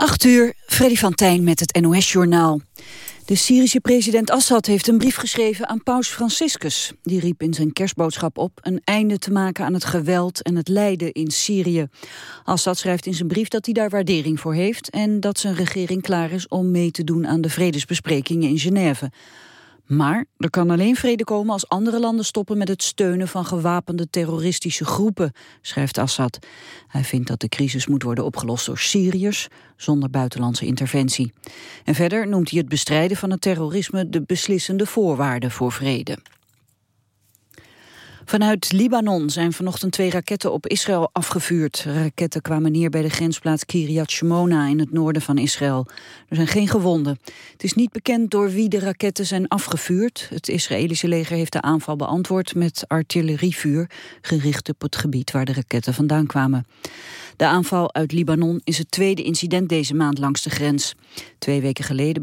8 uur, Freddy van Tijn met het NOS-journaal. De Syrische president Assad heeft een brief geschreven aan paus Franciscus. Die riep in zijn kerstboodschap op een einde te maken aan het geweld en het lijden in Syrië. Assad schrijft in zijn brief dat hij daar waardering voor heeft... en dat zijn regering klaar is om mee te doen aan de vredesbesprekingen in Genève. Maar er kan alleen vrede komen als andere landen stoppen met het steunen van gewapende terroristische groepen, schrijft Assad. Hij vindt dat de crisis moet worden opgelost door Syriërs, zonder buitenlandse interventie. En verder noemt hij het bestrijden van het terrorisme de beslissende voorwaarde voor vrede. Vanuit Libanon zijn vanochtend twee raketten op Israël afgevuurd. raketten kwamen neer bij de grensplaats Kiryat Shimona in het noorden van Israël. Er zijn geen gewonden. Het is niet bekend door wie de raketten zijn afgevuurd. Het Israëlische leger heeft de aanval beantwoord met artillerievuur... gericht op het gebied waar de raketten vandaan kwamen. De aanval uit Libanon is het tweede incident deze maand langs de grens. Twee weken geleden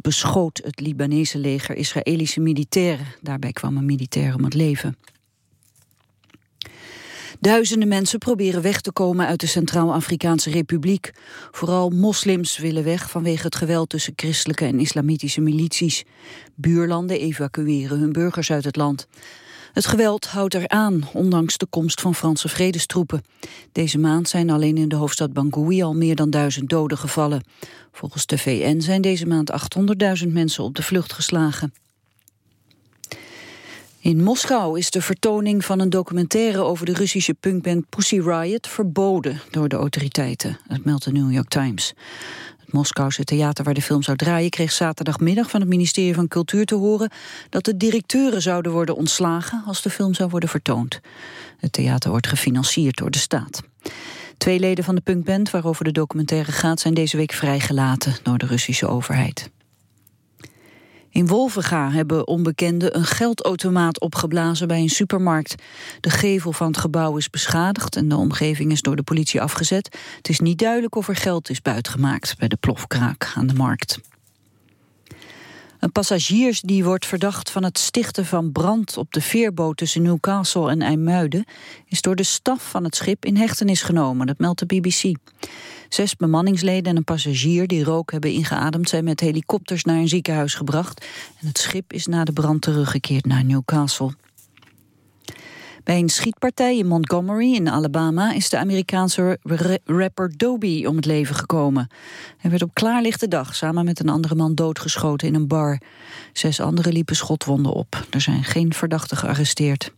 beschoot het Libanese leger Israëlische militairen. Daarbij kwam een militair om het leven. Duizenden mensen proberen weg te komen uit de Centraal-Afrikaanse Republiek. Vooral moslims willen weg vanwege het geweld tussen christelijke en islamitische milities. Buurlanden evacueren hun burgers uit het land. Het geweld houdt eraan, ondanks de komst van Franse vredestroepen. Deze maand zijn alleen in de hoofdstad Bangui al meer dan duizend doden gevallen. Volgens de VN zijn deze maand 800.000 mensen op de vlucht geslagen. In Moskou is de vertoning van een documentaire over de Russische punkband Pussy Riot verboden door de autoriteiten. Dat meldt de New York Times. Het Moskouse theater waar de film zou draaien kreeg zaterdagmiddag van het ministerie van Cultuur te horen dat de directeuren zouden worden ontslagen als de film zou worden vertoond. Het theater wordt gefinancierd door de staat. Twee leden van de punkband waarover de documentaire gaat zijn deze week vrijgelaten door de Russische overheid. In Wolvenga hebben onbekenden een geldautomaat opgeblazen bij een supermarkt. De gevel van het gebouw is beschadigd en de omgeving is door de politie afgezet. Het is niet duidelijk of er geld is buitgemaakt bij de plofkraak aan de markt. Een passagier die wordt verdacht van het stichten van brand op de veerboot tussen Newcastle en IJmuiden is door de staf van het schip in hechtenis genomen, dat meldt de BBC. Zes bemanningsleden en een passagier die rook hebben ingeademd zijn met helikopters naar een ziekenhuis gebracht en het schip is na de brand teruggekeerd naar Newcastle. Bij een schietpartij in Montgomery in Alabama is de Amerikaanse rapper Dobie om het leven gekomen. Hij werd op klaarlichte dag samen met een andere man doodgeschoten in een bar. Zes anderen liepen schotwonden op. Er zijn geen verdachten gearresteerd.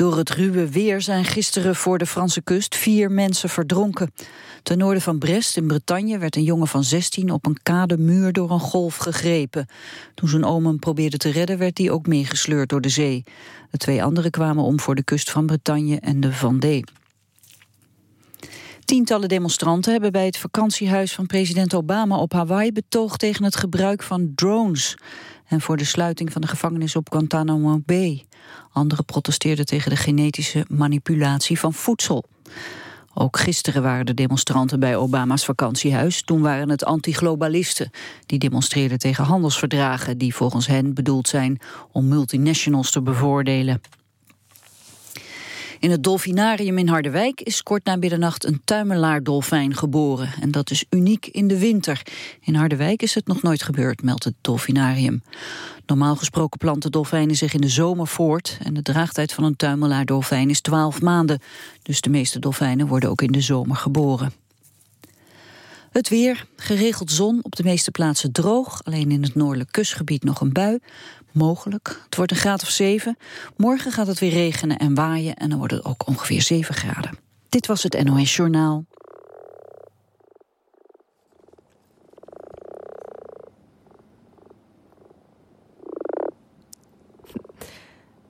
Door het ruwe weer zijn gisteren voor de Franse kust vier mensen verdronken. Ten noorden van Brest in Bretagne werd een jongen van 16 op een kade muur door een golf gegrepen. Toen zijn oom hem probeerde te redden werd hij ook meegesleurd door de zee. De twee anderen kwamen om voor de kust van Bretagne en de Vendée. Tientallen demonstranten hebben bij het vakantiehuis van president Obama op Hawaii betoogd tegen het gebruik van drones en voor de sluiting van de gevangenis op Guantanamo Bay. Anderen protesteerden tegen de genetische manipulatie van voedsel. Ook gisteren waren de demonstranten bij Obama's vakantiehuis. Toen waren het antiglobalisten die demonstreerden tegen handelsverdragen... die volgens hen bedoeld zijn om multinationals te bevoordelen. In het dolfinarium in Harderwijk is kort na middernacht een tuimelaardolfijn geboren. En dat is uniek in de winter. In Harderwijk is het nog nooit gebeurd, meldt het dolfinarium. Normaal gesproken planten dolfijnen zich in de zomer voort... en de draagtijd van een tuimelaardolfijn is 12 maanden. Dus de meeste dolfijnen worden ook in de zomer geboren. Het weer, geregeld zon, op de meeste plaatsen droog. Alleen in het noordelijk kustgebied nog een bui. Mogelijk. Het wordt een graad of 7. Morgen gaat het weer regenen en waaien en dan wordt het ook ongeveer 7 graden. Dit was het NOS Journaal.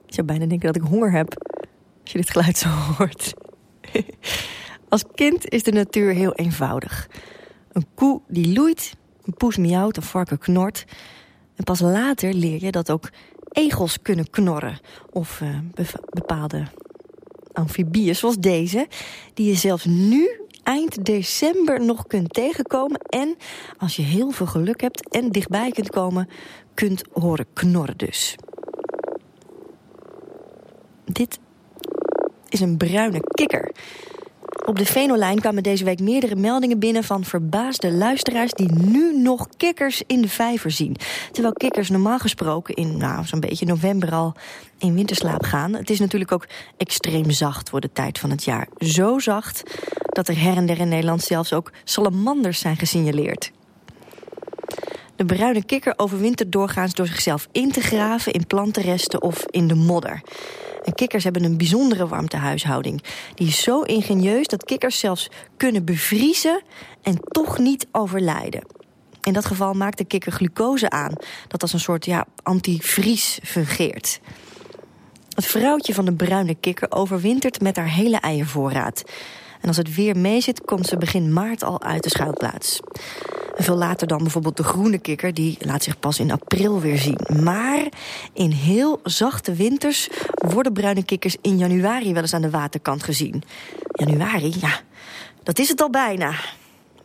Ik zou bijna denken dat ik honger heb als je dit geluid zo hoort. Als kind is de natuur heel eenvoudig. Een koe die loeit, een poes miauwt, een varken knort. En pas later leer je dat ook egels kunnen knorren. Of uh, bepaalde amfibieën zoals deze, die je zelfs nu eind december nog kunt tegenkomen... en als je heel veel geluk hebt en dichtbij kunt komen, kunt horen knorren dus. Dit is een bruine kikker. Op de Venolijn kwamen deze week meerdere meldingen binnen van verbaasde luisteraars die nu nog kikkers in de vijver zien. Terwijl kikkers normaal gesproken in nou, zo'n beetje november al in winterslaap gaan. Het is natuurlijk ook extreem zacht voor de tijd van het jaar. Zo zacht dat er her en der in Nederland zelfs ook salamanders zijn gesignaleerd. De bruine kikker overwintert doorgaans door zichzelf in te graven in plantenresten of in de modder. En kikkers hebben een bijzondere warmtehuishouding. Die is zo ingenieus dat kikkers zelfs kunnen bevriezen en toch niet overlijden. In dat geval maakt de kikker glucose aan, dat als een soort ja, antivries fungeert. Het vrouwtje van de bruine kikker overwintert met haar hele eiervoorraad. En als het weer meezit, komt ze begin maart al uit de schuilplaats. Veel later dan bijvoorbeeld de groene kikker, die laat zich pas in april weer zien. Maar in heel zachte winters worden bruine kikkers in januari wel eens aan de waterkant gezien. Januari, ja, dat is het al bijna.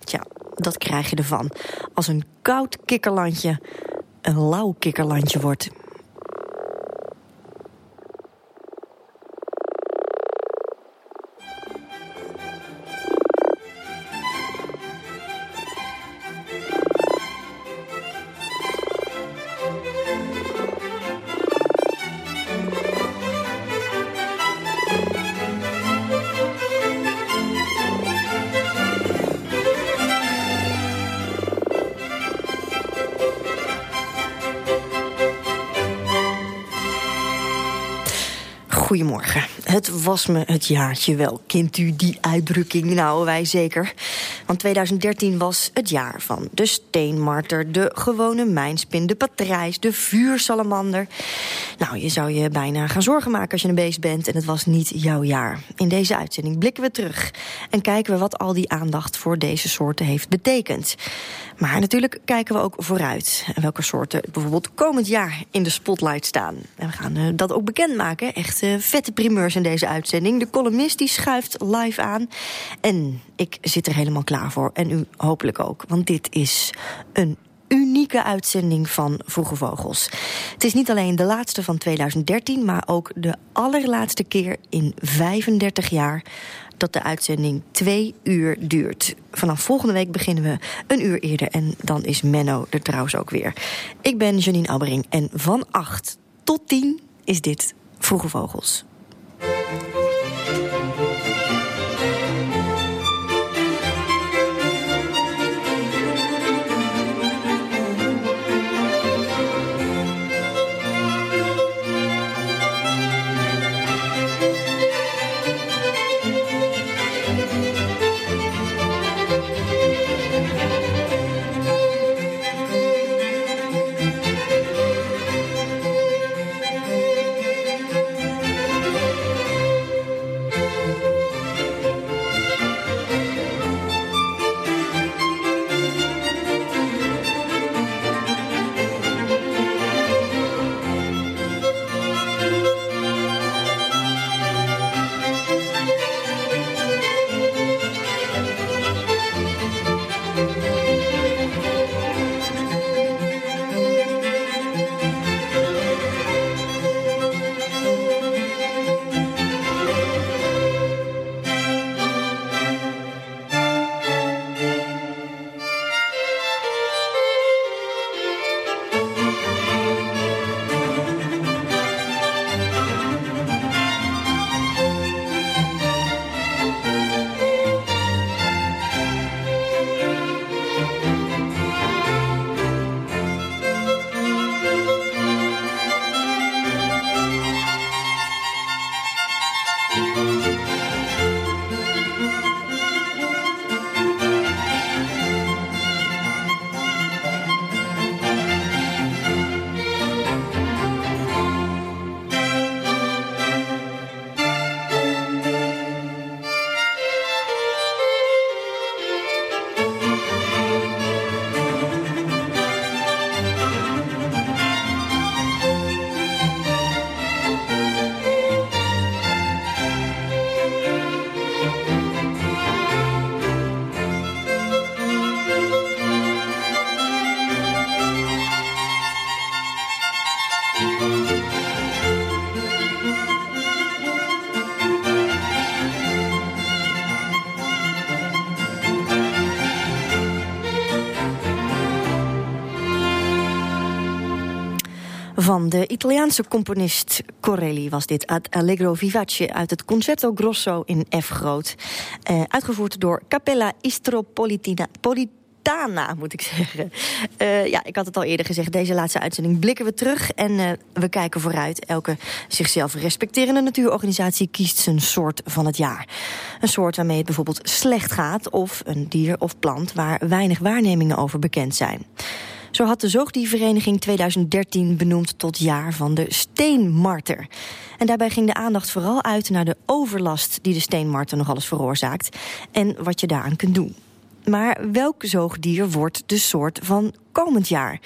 Tja, dat krijg je ervan. Als een koud kikkerlandje een lauw kikkerlandje wordt. Was me het jaartje wel. Kent u die uitdrukking? Nou, wij zeker. Want 2013 was het jaar van de steenmarter, de gewone mijnspin, de patrijs, de vuursalamander. Nou, je zou je bijna gaan zorgen maken als je een beest bent en het was niet jouw jaar. In deze uitzending blikken we terug en kijken we wat al die aandacht voor deze soorten heeft betekend. Maar natuurlijk kijken we ook vooruit. En welke soorten bijvoorbeeld komend jaar in de spotlight staan. En we gaan uh, dat ook bekendmaken. Echt vette primeurs in deze uitzending. De columnist die schuift live aan. En ik zit er helemaal klaar voor. En u hopelijk ook. Want dit is een unieke uitzending van Vroege Vogels. Het is niet alleen de laatste van 2013... maar ook de allerlaatste keer in 35 jaar dat de uitzending twee uur duurt. Vanaf volgende week beginnen we een uur eerder en dan is Menno er trouwens ook weer. Ik ben Janine Albering en van 8 tot 10 is dit Vroege Vogels. De Italiaanse componist Corelli was dit Allegro Vivace uit het Concerto Grosso in F groot. Eh, uitgevoerd door Capella Istropolitina. Politana, moet ik zeggen. Uh, ja, ik had het al eerder gezegd. Deze laatste uitzending blikken we terug en uh, we kijken vooruit. Elke zichzelf respecterende natuurorganisatie kiest zijn soort van het jaar. Een soort waarmee het bijvoorbeeld slecht gaat... of een dier of plant waar weinig waarnemingen over bekend zijn. Zo had de Zoogdiervereniging 2013 benoemd tot jaar van de steenmarter. En daarbij ging de aandacht vooral uit naar de overlast die de steenmarter nog alles veroorzaakt en wat je daaraan kunt doen. Maar welk zoogdier wordt de soort van komend jaar?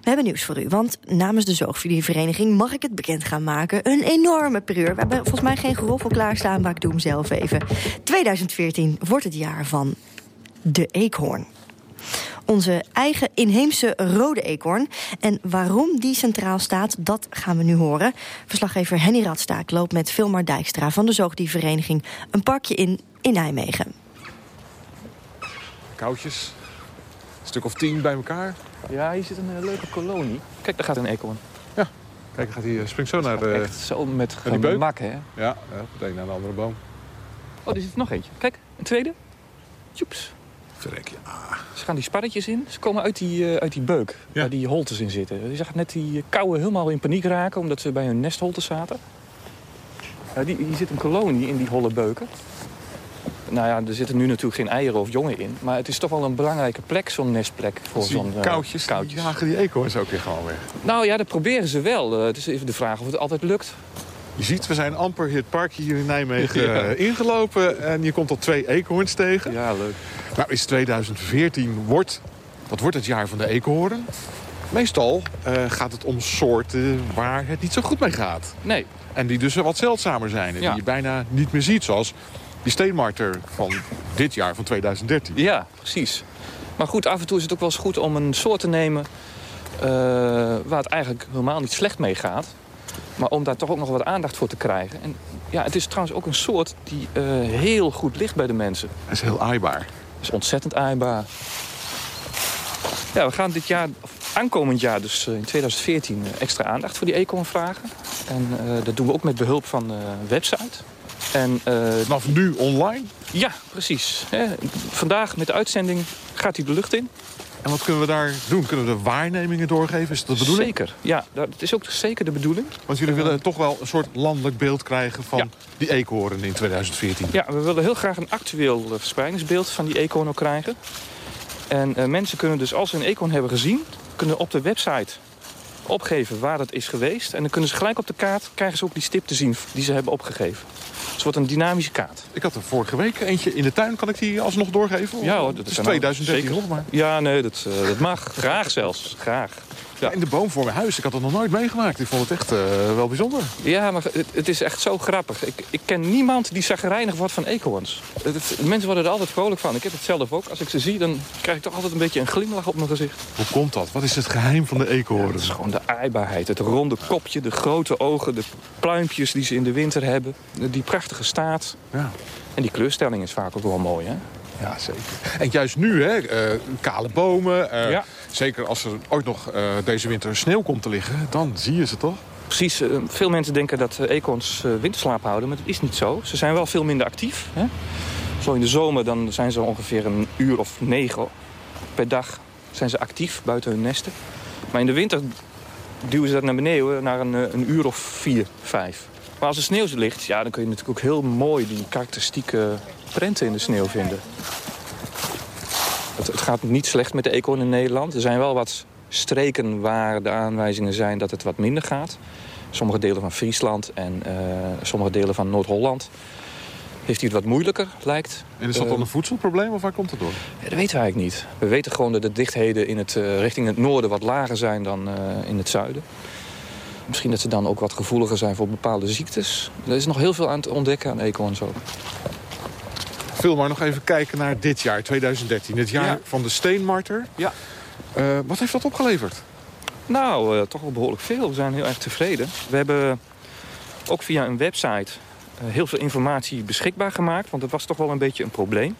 We hebben nieuws voor u, want namens de Zoogdiervereniging mag ik het bekend gaan maken. Een enorme perieur. We hebben volgens mij geen geroffel klaarstaan, maar ik doe hem zelf even. 2014 wordt het jaar van de eekhoorn onze eigen inheemse rode eekhoorn. En waarom die centraal staat, dat gaan we nu horen. Verslaggever Henny Radstaak loopt met Vilmar Dijkstra van de Zoogdiervereniging... een parkje in in Nijmegen. Koutjes, een stuk of tien bij elkaar. Ja, hier zit een uh, leuke kolonie. Kijk, daar gaat een eekhoorn. Ja, kijk, gaat hij, springt zo naar de... Echt zo met gemak, hè? Ja, ja, meteen naar de andere boom. Oh, er zit nog eentje. Kijk, een tweede. Tjoeps. Ja. Ze gaan die sparretjes in. Ze komen uit die, uh, uit die beuk, ja. waar die holtes in zitten. Je zag net die kauwen helemaal in paniek raken... omdat ze bij hun nestholtes zaten. Uh, die, hier zit een kolonie in die holle beuken. Nou ja, er zitten nu natuurlijk geen eieren of jongen in. Maar het is toch wel een belangrijke plek, zo'n nestplek. voor zo'n uh, koutjes, koutjes. jagen die eekhoorns ook weer gewoon weg. Nou ja, dat proberen ze wel. het is even de vraag of het altijd lukt. Je ziet, we zijn amper het park hier in Nijmegen ja. ingelopen. En je komt al twee eekhoorns tegen. Ja, leuk. Nou is 2014, wordt, dat wordt het jaar van de eekhoorn. Meestal uh, gaat het om soorten waar het niet zo goed mee gaat. Nee. En die dus wat zeldzamer zijn en ja. die je bijna niet meer ziet. Zoals die steenmarter van dit jaar, van 2013. Ja, precies. Maar goed, af en toe is het ook wel eens goed om een soort te nemen... Uh, waar het eigenlijk helemaal niet slecht mee gaat. Maar om daar toch ook nog wat aandacht voor te krijgen. En ja, het is trouwens ook een soort die uh, heel goed ligt bij de mensen. Het is heel aaibaar is ontzettend aaibaar. Ja, we gaan dit jaar, aankomend jaar, dus in 2014, extra aandacht voor die eekhoorn vragen. En uh, dat doen we ook met behulp van de website. En, uh, Vanaf nu online? Ja, precies. vandaag met de uitzending gaat hij de lucht in. En wat kunnen we daar doen? Kunnen we de waarnemingen doorgeven? Is dat de bedoeling? Zeker, ja. Dat is ook zeker de bedoeling. Want jullie willen toch wel een soort landelijk beeld krijgen van die eekhoorn in 2014. Ja, we willen heel graag een actueel verspreidingsbeeld van die eekhoorn ook krijgen. En uh, mensen kunnen dus, als ze een eekhoorn hebben gezien... kunnen op de website opgeven waar het is geweest. En dan kunnen ze gelijk op de kaart, krijgen ze ook die stip te zien die ze hebben opgegeven. Het wordt een dynamische kaart. Ik had er vorige week eentje in de tuin. Kan ik die alsnog doorgeven? Ja hoor. Dat is 2013 zeker. nog maar. Ja, nee, dat, uh, dat mag. Graag zelfs. Graag. Ja. In de boom voor mijn huis. Ik had het nog nooit meegemaakt. Ik vond het echt uh, wel bijzonder. Ja, maar het, het, is echt zo grappig. Ik, ik ken niemand die zagrijnig wordt van eekhoorns. Mensen worden er altijd vrolijk van. Ik heb het zelf ook. Als ik ze zie, dan krijg ik toch altijd een beetje een glimlach op mijn gezicht. Hoe komt dat? Wat is het geheim van de eekhoorn? Ja, het is gewoon de aaibaarheid. Het ronde kopje, de grote ogen, de pluimpjes die ze in de winter hebben. Die prachtige staat. Ja. En die kleurstelling is vaak ook wel mooi, hè? Ja, zeker. En juist nu, hè, uh, kale bomen. Uh, ja. Zeker als er ooit nog uh, deze winter sneeuw komt te liggen, dan zie je ze toch? Precies. veel mensen denken dat eekhoorns winterslaap houden, maar dat is niet zo. Ze zijn wel veel minder actief. Hè? Zo in de zomer dan zijn ze ongeveer een uur of negen per dag zijn ze actief buiten hun nesten. Maar in de winter duwen ze dat naar beneden naar een, een uur of vier, vijf. Maar als er sneeuw ligt, ja, dan kun je natuurlijk ook heel mooi die karakteristieke prenten in de sneeuw vinden. Het, het, gaat niet slecht met de eekhoorn in Nederland. Er zijn wel wat streken waar de aanwijzingen zijn dat het wat minder gaat. Sommige delen van Friesland en uh, sommige delen van Noord-Holland heeft hij het wat moeilijker, lijkt. En is dat dan een voedselprobleem of waar komt het door? Ja, dat weten we eigenlijk niet. We weten gewoon dat de dichtheden in het, uh, richting het noorden wat lager zijn dan uh, in het zuiden. Misschien dat ze dan ook wat gevoeliger zijn voor bepaalde ziektes. Er is nog heel veel aan te ontdekken aan eekhoorns ook. Veel maar nog even kijken naar dit jaar, 2013. Het jaar ja. van de steenmarter. Ja. Uh, wat heeft dat opgeleverd? Nou, uh, toch wel behoorlijk veel. We zijn heel erg tevreden. We hebben ook via een website uh, heel veel informatie beschikbaar gemaakt. Want dat was toch wel een beetje een probleem.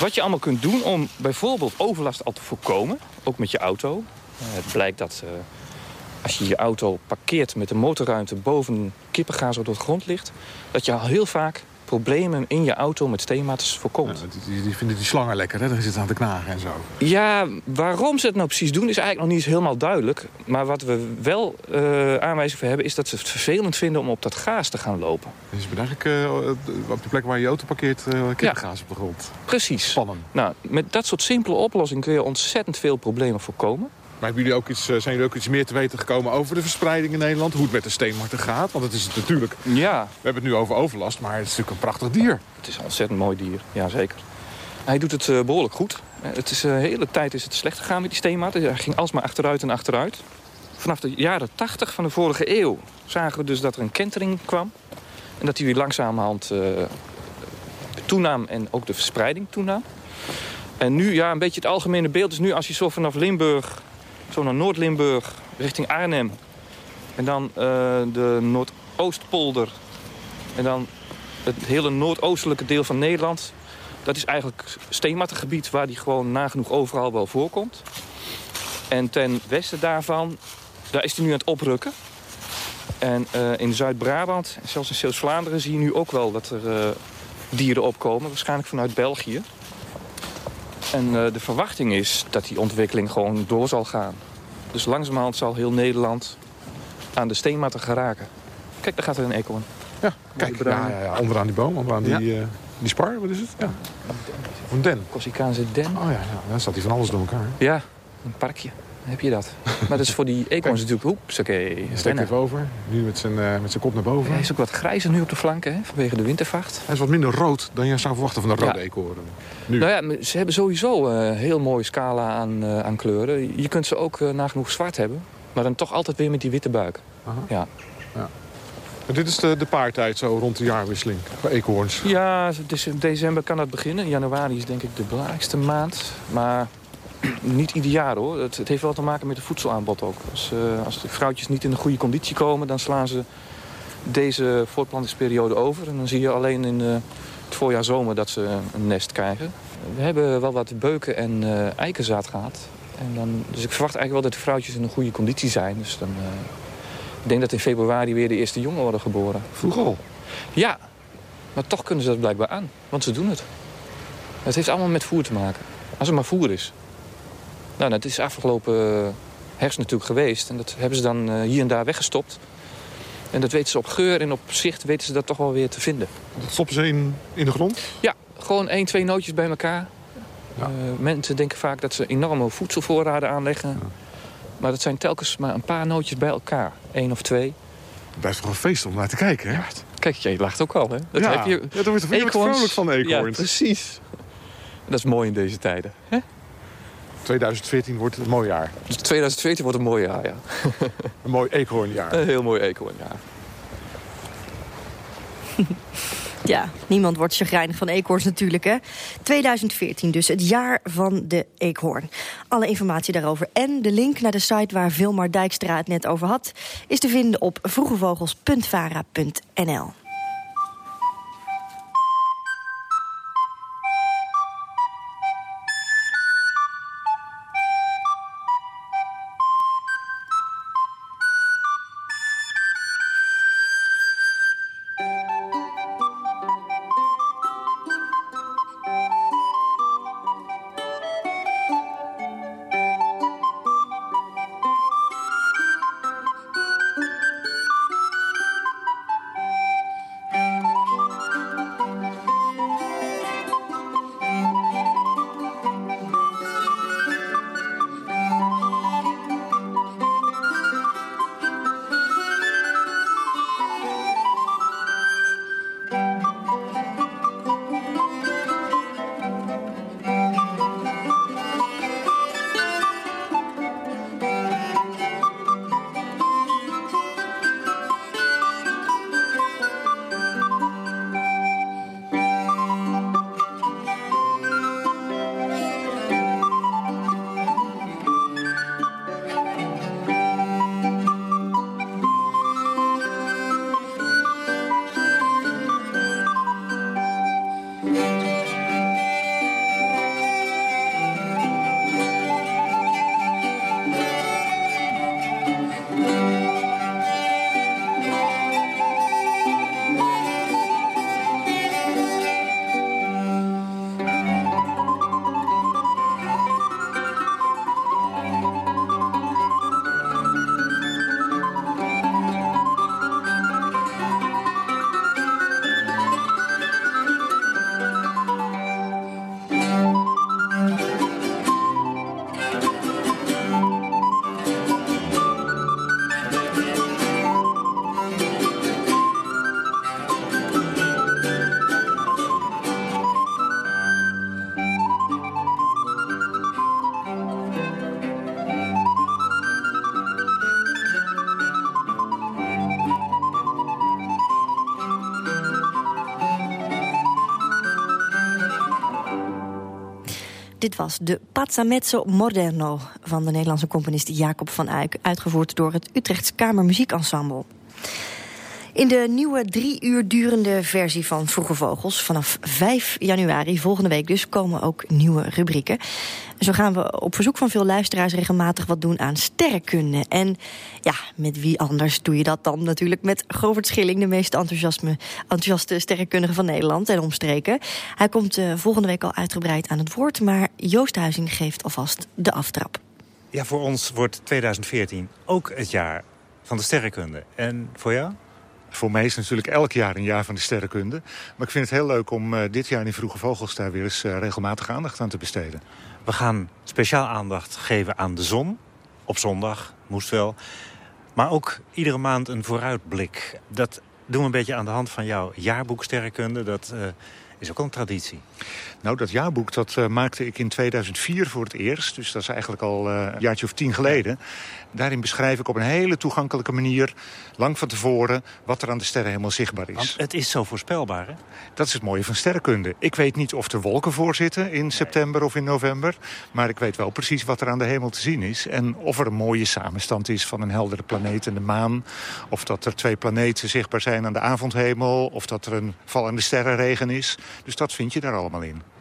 Wat je allemaal kunt doen om bijvoorbeeld overlast al te voorkomen. Ook met je auto. het blijkt dat als je je auto parkeert met de motorruimte boven kippengaas door de grond ligt... dat je al heel vaak problemen in je auto met steenmaters voorkomt. Ja, die, die, vinden die slangen lekker, hè? Daar zit aan te knagen en zo. Ja, waarom ze het nou precies doen is eigenlijk nog niet eens helemaal duidelijk. Maar wat we wel uh, aanwijzing voor hebben... is dat ze het vervelend vinden om op dat gaas te gaan lopen. Dus je bent eigenlijk uh, op de plek waar je auto parkeert... Uh, ja. op de grond. Precies. Spannen. Nou, met dat soort simpele oplossingen kun je ontzettend veel problemen voorkomen. Maar hebben jullie ook iets, zijn jullie ook iets meer te weten gekomen over de verspreiding in Nederland? Hoe het met de steenmarten gaat? Want het is natuurlijk... Ja. We hebben het nu over overlast, maar het is natuurlijk een prachtig dier. Het is een ontzettend mooi dier, ja zeker. Hij doet het uh, behoorlijk goed. Het is, de hele tijd is het slecht gegaan met die steenmarten. Hij ging alsmaar achteruit en achteruit. Vanaf de jaren 80 van de vorige eeuw zagen we dus dat er een kentering kwam. En dat hij weer langzamerhand uh, toenam en ook de verspreiding toenam. En nu, ja, een beetje het algemene beeld is nu als je zo vanaf Limburg zo naar Noord-Limburg, richting Arnhem. En dan uh, de Noordoostpolder. En dan het hele noordoostelijke deel van Nederland. Dat is eigenlijk steenmattengebied waar die gewoon nagenoeg overal wel voorkomt. En ten westen daarvan, daar is hij nu aan het oprukken. En uh, in Zuid-Brabant, zelfs in Zeeuws-Vlaanderen... zie je nu ook wel dat er uh, dieren opkomen. Waarschijnlijk vanuit België. En uh, de verwachting is dat die ontwikkeling gewoon door zal gaan. Dus langzamerhand zal heel Nederland aan de steenmatten geraken. Kijk, daar gaat er een eekhoorn. Ja, kijk, ja, ja, ja, onderaan die boom, onderaan ja. die, uh, die spar, wat is het? Ja. Een den. Corsicaanse den. Oh ja, ja, dan staat hij van alles door elkaar. Ja, een parkje. Heb je dat. maar dat is voor die eekhoorns natuurlijk... Oeps, oké. Okay, even over. Nu met zijn, uh, met zijn kop naar boven. Hij is ook wat grijzer nu op de flanken, hè, vanwege de wintervacht. Hij is wat minder rood dan je zou verwachten van een rode ja. eekhoorn. Nu. Nou ja, ze hebben sowieso een heel mooie scala aan, uh, aan kleuren. Je kunt ze ook uh, nagenoeg zwart hebben. Maar dan toch altijd weer met die witte buik. Aha. Ja. ja. En dit is de, de paartijd zo rond de jaarwisseling voor eekhoorns? Ja, dus in december kan dat beginnen. Januari is denk ik de belangrijkste maand. Maar niet ieder jaar hoor. Het, het, heeft wel te maken met het voedselaanbod ook. Als, uh, als de vrouwtjes niet in een goede conditie komen... dan slaan ze deze voortplantingsperiode over. En dan zie je alleen in uh, het voorjaar zomer dat ze een nest krijgen. We hebben wel wat beuken en uh, eikenzaad gehad. En dan, dus ik verwacht eigenlijk wel dat de vrouwtjes in een goede conditie zijn. Dus dan, ik denk dat in februari weer de eerste jongen worden geboren. Vroeg al? Ja, maar toch kunnen ze dat blijkbaar aan. Want ze doen het. Het heeft allemaal met voer te maken. Als er maar voer is. Nou, dat is afgelopen herfst natuurlijk geweest. En dat hebben ze dan uh, hier en daar weggestopt. En dat weten ze op geur en op zicht weten ze dat toch wel weer te vinden. Dat stoppen ze in, in de grond? Ja, gewoon één, twee nootjes bij elkaar. Ja. Uh, mensen denken vaak dat ze enorme voedselvoorraden aanleggen. Ja. Maar dat zijn telkens maar een paar nootjes bij elkaar. Eén of twee. Het blijft toch een feest om naar te kijken, hè? Ja, kijk, jij lacht ook al, hè? Dat ja, heb je... ja, daar wordt er vrolijk van eekhoorns. Ja, precies. Dat is mooi in deze tijden, hè? 2014 wordt het een mooi jaar. 2014 wordt een mooi jaar, ja. een mooi eekhoornjaar. Een heel mooi eekhoornjaar. Ja, niemand wordt chagrijnig van eekhoorns natuurlijk, hè. 2014 dus, het jaar van de eekhoorn. Alle informatie daarover en de link naar de site waar Vilmar Dijkstra het net over had... is te vinden op vroegevogels.vara.nl. Dit was de Pazzamezzo Moderno van de Nederlandse componist Jacob van Eyck... uitgevoerd door het Utrechts Kamermuziekensemble. In de nieuwe drie uur durende versie van Vroege Vogels... vanaf 5 januari, volgende week dus, komen ook nieuwe rubrieken. Zo gaan we op verzoek van veel luisteraars regelmatig wat doen aan sterrenkunde. En ja, met wie anders doe je dat dan natuurlijk met Govert Schilling... de meest enthousiaste sterrenkundige van Nederland en omstreken. Hij komt uh, volgende week al uitgebreid aan het woord... maar Joost Huizing geeft alvast de aftrap. Ja, voor ons wordt 2014 ook het jaar van de sterrenkunde. En voor jou? Voor mij is het natuurlijk elk jaar een jaar van de sterrenkunde. Maar ik vind het heel leuk om uh, dit jaar in Vroege Vogels... daar weer eens uh, regelmatig aandacht aan te besteden. We gaan speciaal aandacht geven aan de zon. Op zondag, moest wel. Maar ook iedere maand een vooruitblik. Dat doen we een beetje aan de hand van jouw jaarboek Sterrenkunde. Dat uh, is ook al een traditie. Nou, dat jaarboek dat, uh, maakte ik in 2004 voor het eerst. Dus dat is eigenlijk al uh, een jaartje of tien geleden. Daarin beschrijf ik op een hele toegankelijke manier... lang van tevoren wat er aan de sterren helemaal zichtbaar is. Want het is zo voorspelbaar, hè? Dat is het mooie van sterrenkunde. Ik weet niet of er wolken voor zitten in september of in november... maar ik weet wel precies wat er aan de hemel te zien is. En of er een mooie samenstand is van een heldere planeet en de maan... of dat er twee planeten zichtbaar zijn aan de avondhemel... of dat er een vallende sterrenregen is. Dus dat vind je daar allemaal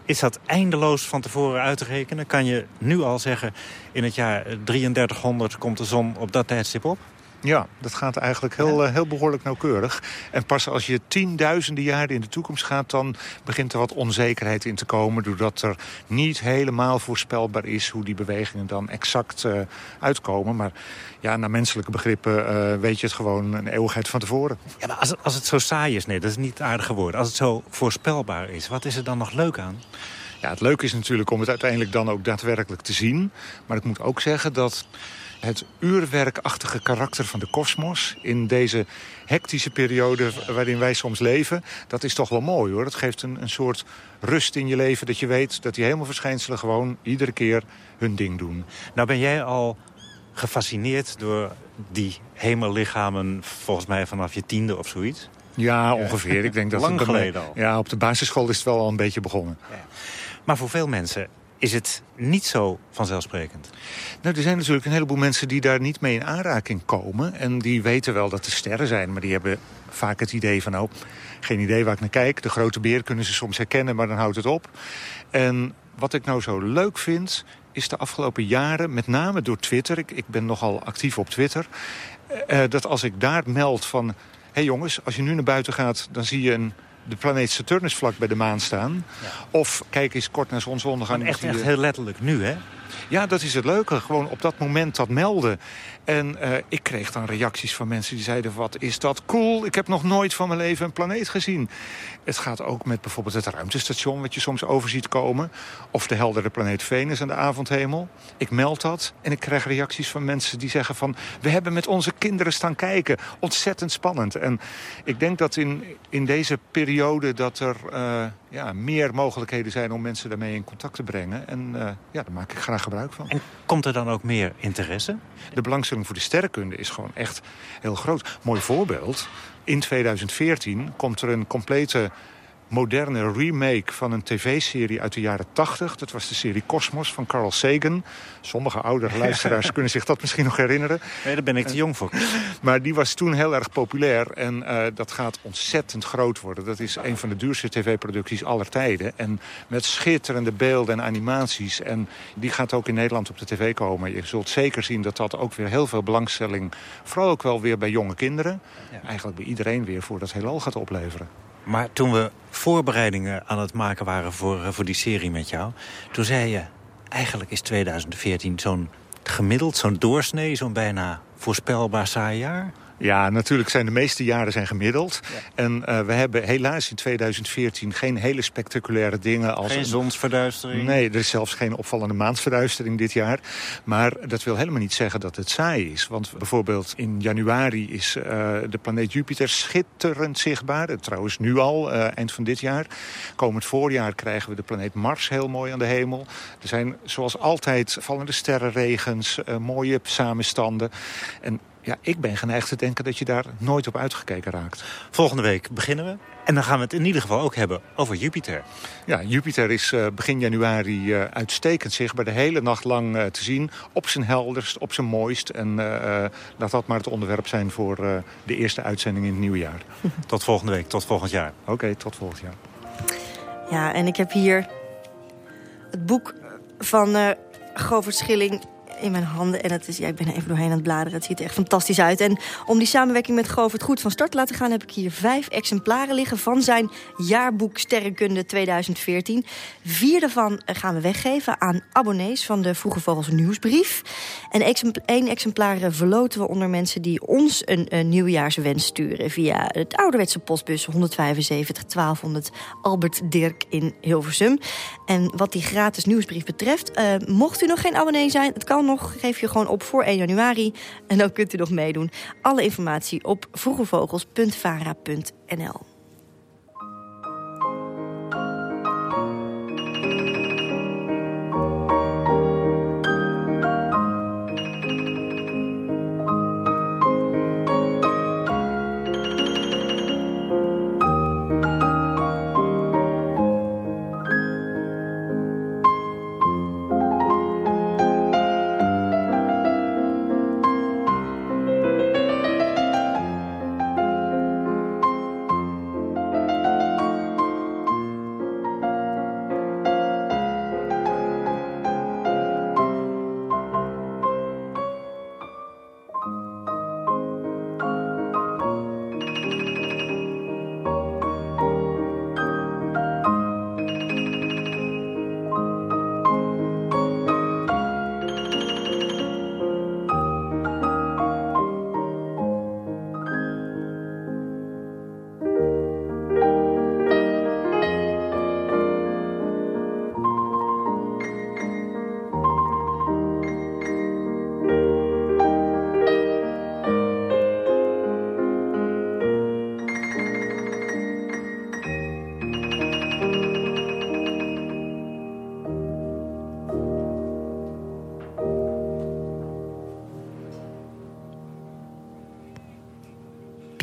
Is dat eindeloos van tevoren uit te rekenen? Kan je nu al zeggen, in het jaar 3300 komt de zon op dat tijdstip op? Ja, dat gaat eigenlijk heel, ja. heel behoorlijk nauwkeurig. En pas als je tienduizenden jaren in de toekomst gaat... dan begint er wat onzekerheid in te komen... doordat er niet helemaal voorspelbaar is... hoe die bewegingen dan exact uh, uitkomen. Maar ja, naar menselijke begrippen uh, weet je het gewoon een eeuwigheid van tevoren. Ja, maar als het, als het zo saai is, nee, dat is niet het aardige woord. Als het zo voorspelbaar is, wat is er dan nog leuk aan? Ja, het leuke is natuurlijk om het uiteindelijk dan ook daadwerkelijk te zien. Maar ik moet ook zeggen dat het uurwerkachtige karakter van de kosmos... in deze hectische periode waarin wij soms leven... dat is toch wel mooi, hoor. Dat geeft een, een soort rust in je leven dat je weet... dat die hemelverschijnselen gewoon iedere keer hun ding doen. Nou ben jij al gefascineerd door die hemellichamen... volgens mij vanaf je tiende of zoiets? Ja, ongeveer. Ik denk dat Lang geleden al. Ja, op de basisschool is het wel al een beetje begonnen. Ja. Maar voor veel mensen is het niet zo vanzelfsprekend. Nou, er zijn natuurlijk een heleboel mensen die daar niet mee in aanraking komen. En die weten wel dat er sterren zijn, maar die hebben vaak het idee van... oh, geen idee waar ik naar kijk. De grote beer kunnen ze soms herkennen, maar dan houdt het op. En wat ik nou zo leuk vind, is de afgelopen jaren, met name door Twitter... ik, ik ben nogal actief op Twitter... Uh, dat als ik daar meld van... hé hey jongens, als je nu naar buiten gaat, dan zie je een de planeet Saturnus vlak bij de maan staan. Ja. Of kijk eens kort naar zonsondergang. echt, echt heel letterlijk nu, hè? Ja, dat is het leuke. Gewoon op dat moment dat melden. En uh, ik kreeg dan reacties van mensen die zeiden... wat is dat cool, ik heb nog nooit van mijn leven een planeet gezien. Het gaat ook met bijvoorbeeld het ruimtestation... wat je soms overziet komen. Of de heldere planeet Venus aan de avondhemel. Ik meld dat en ik krijg reacties van mensen die zeggen van... we hebben met onze kinderen staan kijken. Ontzettend spannend. En ik denk dat in, in deze periode dat er uh, ja, meer mogelijkheden zijn... om mensen daarmee in contact te brengen. En uh, ja, daar maak ik graag gebruik van. En komt er dan ook meer interesse? De belangstelling voor de sterrenkunde is gewoon echt heel groot. Mooi voorbeeld. In 2014 komt er een complete moderne remake van een tv-serie uit de jaren 80. Dat was de serie Cosmos van Carl Sagan. Sommige oudere luisteraars kunnen zich dat misschien nog herinneren. Nee, daar ben ik te jong voor. Maar die was toen heel erg populair en uh, dat gaat ontzettend groot worden. Dat is een van de duurste tv-producties aller tijden. En met schitterende beelden en animaties. En die gaat ook in Nederland op de tv komen. Je zult zeker zien dat dat ook weer heel veel belangstelling... vooral ook wel weer bij jonge kinderen... Ja. eigenlijk bij iedereen weer voor dat heelal gaat opleveren. Maar toen we voorbereidingen aan het maken waren voor, voor die serie met jou... toen zei je, eigenlijk is 2014 zo'n gemiddeld, zo'n doorsnee... zo'n bijna voorspelbaar saai jaar? Ja, natuurlijk zijn de meeste jaren zijn gemiddeld. Ja. En uh, we hebben helaas in 2014 geen hele spectaculaire dingen als... Geen zonsverduistering? Nee, er is zelfs geen opvallende maansverduistering dit jaar. Maar dat wil helemaal niet zeggen dat het saai is. Want bijvoorbeeld in januari is uh, de planeet Jupiter schitterend zichtbaar. Trouwens nu al, uh, eind van dit jaar. Komend voorjaar krijgen we de planeet Mars heel mooi aan de hemel. Er zijn zoals altijd vallende sterrenregens, mooie samenstanden. En Ja, ik ben geneigd te denken dat je daar nooit op uitgekeken raakt. Volgende week beginnen we. En dan gaan we het in ieder geval ook hebben over Jupiter. Ja, Jupiter is uh, begin januari uh, uitstekend zichtbaar. De hele nacht lang uh, te zien. Op zijn helderst, op zijn mooist. En laat dat maar het onderwerp zijn voor de eerste uitzending in het nieuwe jaar. Tot volgende week, tot volgend jaar. Oké, okay, tot volgend jaar. Ja, en ik heb hier het boek van uh, Govert Schilling in mijn handen. En het is, ja, ik ben even doorheen aan het bladeren. Het ziet er echt fantastisch uit. En om die samenwerking met Govert goed van start te laten gaan... heb ik hier vijf exemplaren liggen van zijn jaarboek Sterrenkunde 2014. Vier daarvan gaan we weggeven aan abonnees van de Vroege Vogels nieuwsbrief. En één exemplaar verloten we onder mensen die ons een, een nieuwjaarswens sturen... via het ouderwetse postbus 175 1200 Albert Dirk in Hilversum. En wat die gratis nieuwsbrief betreft, mocht u nog geen abonnee zijn... het kan nog, geef je gewoon op voor 1 januari. En dan kunt u nog meedoen. Alle informatie op vroegevogels.vara.nl.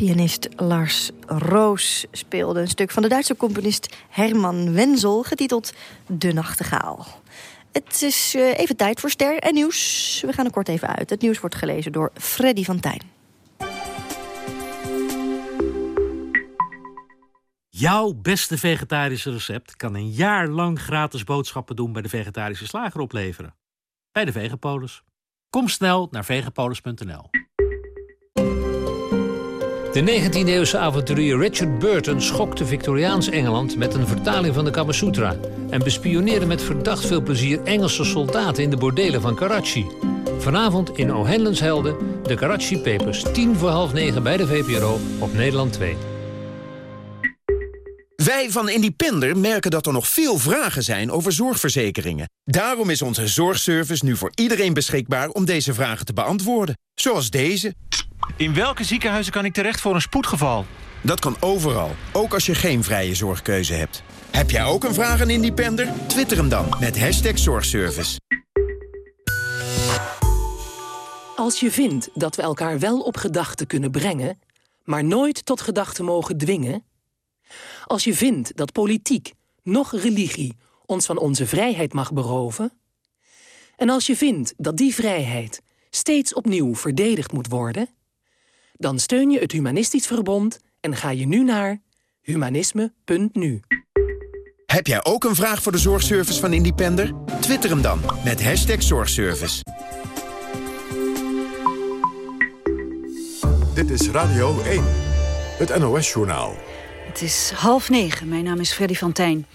Pianist Lars Roos speelde een stuk van de Duitse componist Herman Wenzel... getiteld De Nachtegaal. Het is uh, even tijd voor ster en nieuws. We gaan er kort even uit. Het nieuws wordt gelezen door Freddy van Tijn. Jouw beste vegetarische recept kan een jaar lang gratis boodschappen doen... bij de vegetarische slager opleveren. Bij de Vegapolis. Kom snel naar vegapolis.nl. De 19e-eeuwse avonturier Richard Burton schokte Victoriaans Engeland met een vertaling van de Kama Sutra en bespioneerde met verdacht veel plezier Engelse soldaten in de bordelen van Karachi. Vanavond in O'Hanlon's Helden, de Karachi Papers, tien voor half negen bij de VPRO op Nederland 2. Wij van Independer merken dat er nog veel vragen zijn over zorgverzekeringen. Daarom is onze zorgservice nu voor iedereen beschikbaar om deze vragen te beantwoorden. Zoals deze. In welke ziekenhuizen kan ik terecht voor een spoedgeval? Dat kan overal, ook als je geen vrije zorgkeuze hebt. Heb jij ook een vraag aan Independer? Twitter hem dan met hashtag zorgservice. Als je vindt dat we elkaar wel op gedachten kunnen brengen... maar nooit tot gedachten mogen dwingen... als je vindt dat politiek, nog religie... ons van onze vrijheid mag beroven... en als je vindt dat die vrijheid steeds opnieuw verdedigd moet worden... Dan steun je het Humanistisch Verbond en ga je nu naar humanisme.nu. Heb jij ook een vraag voor de zorgservice van Independer? Twitter hem dan met hashtag zorgservice. Dit is Radio 1, het NOS-journaal. Het is half negen, mijn naam is Freddy van Tijn.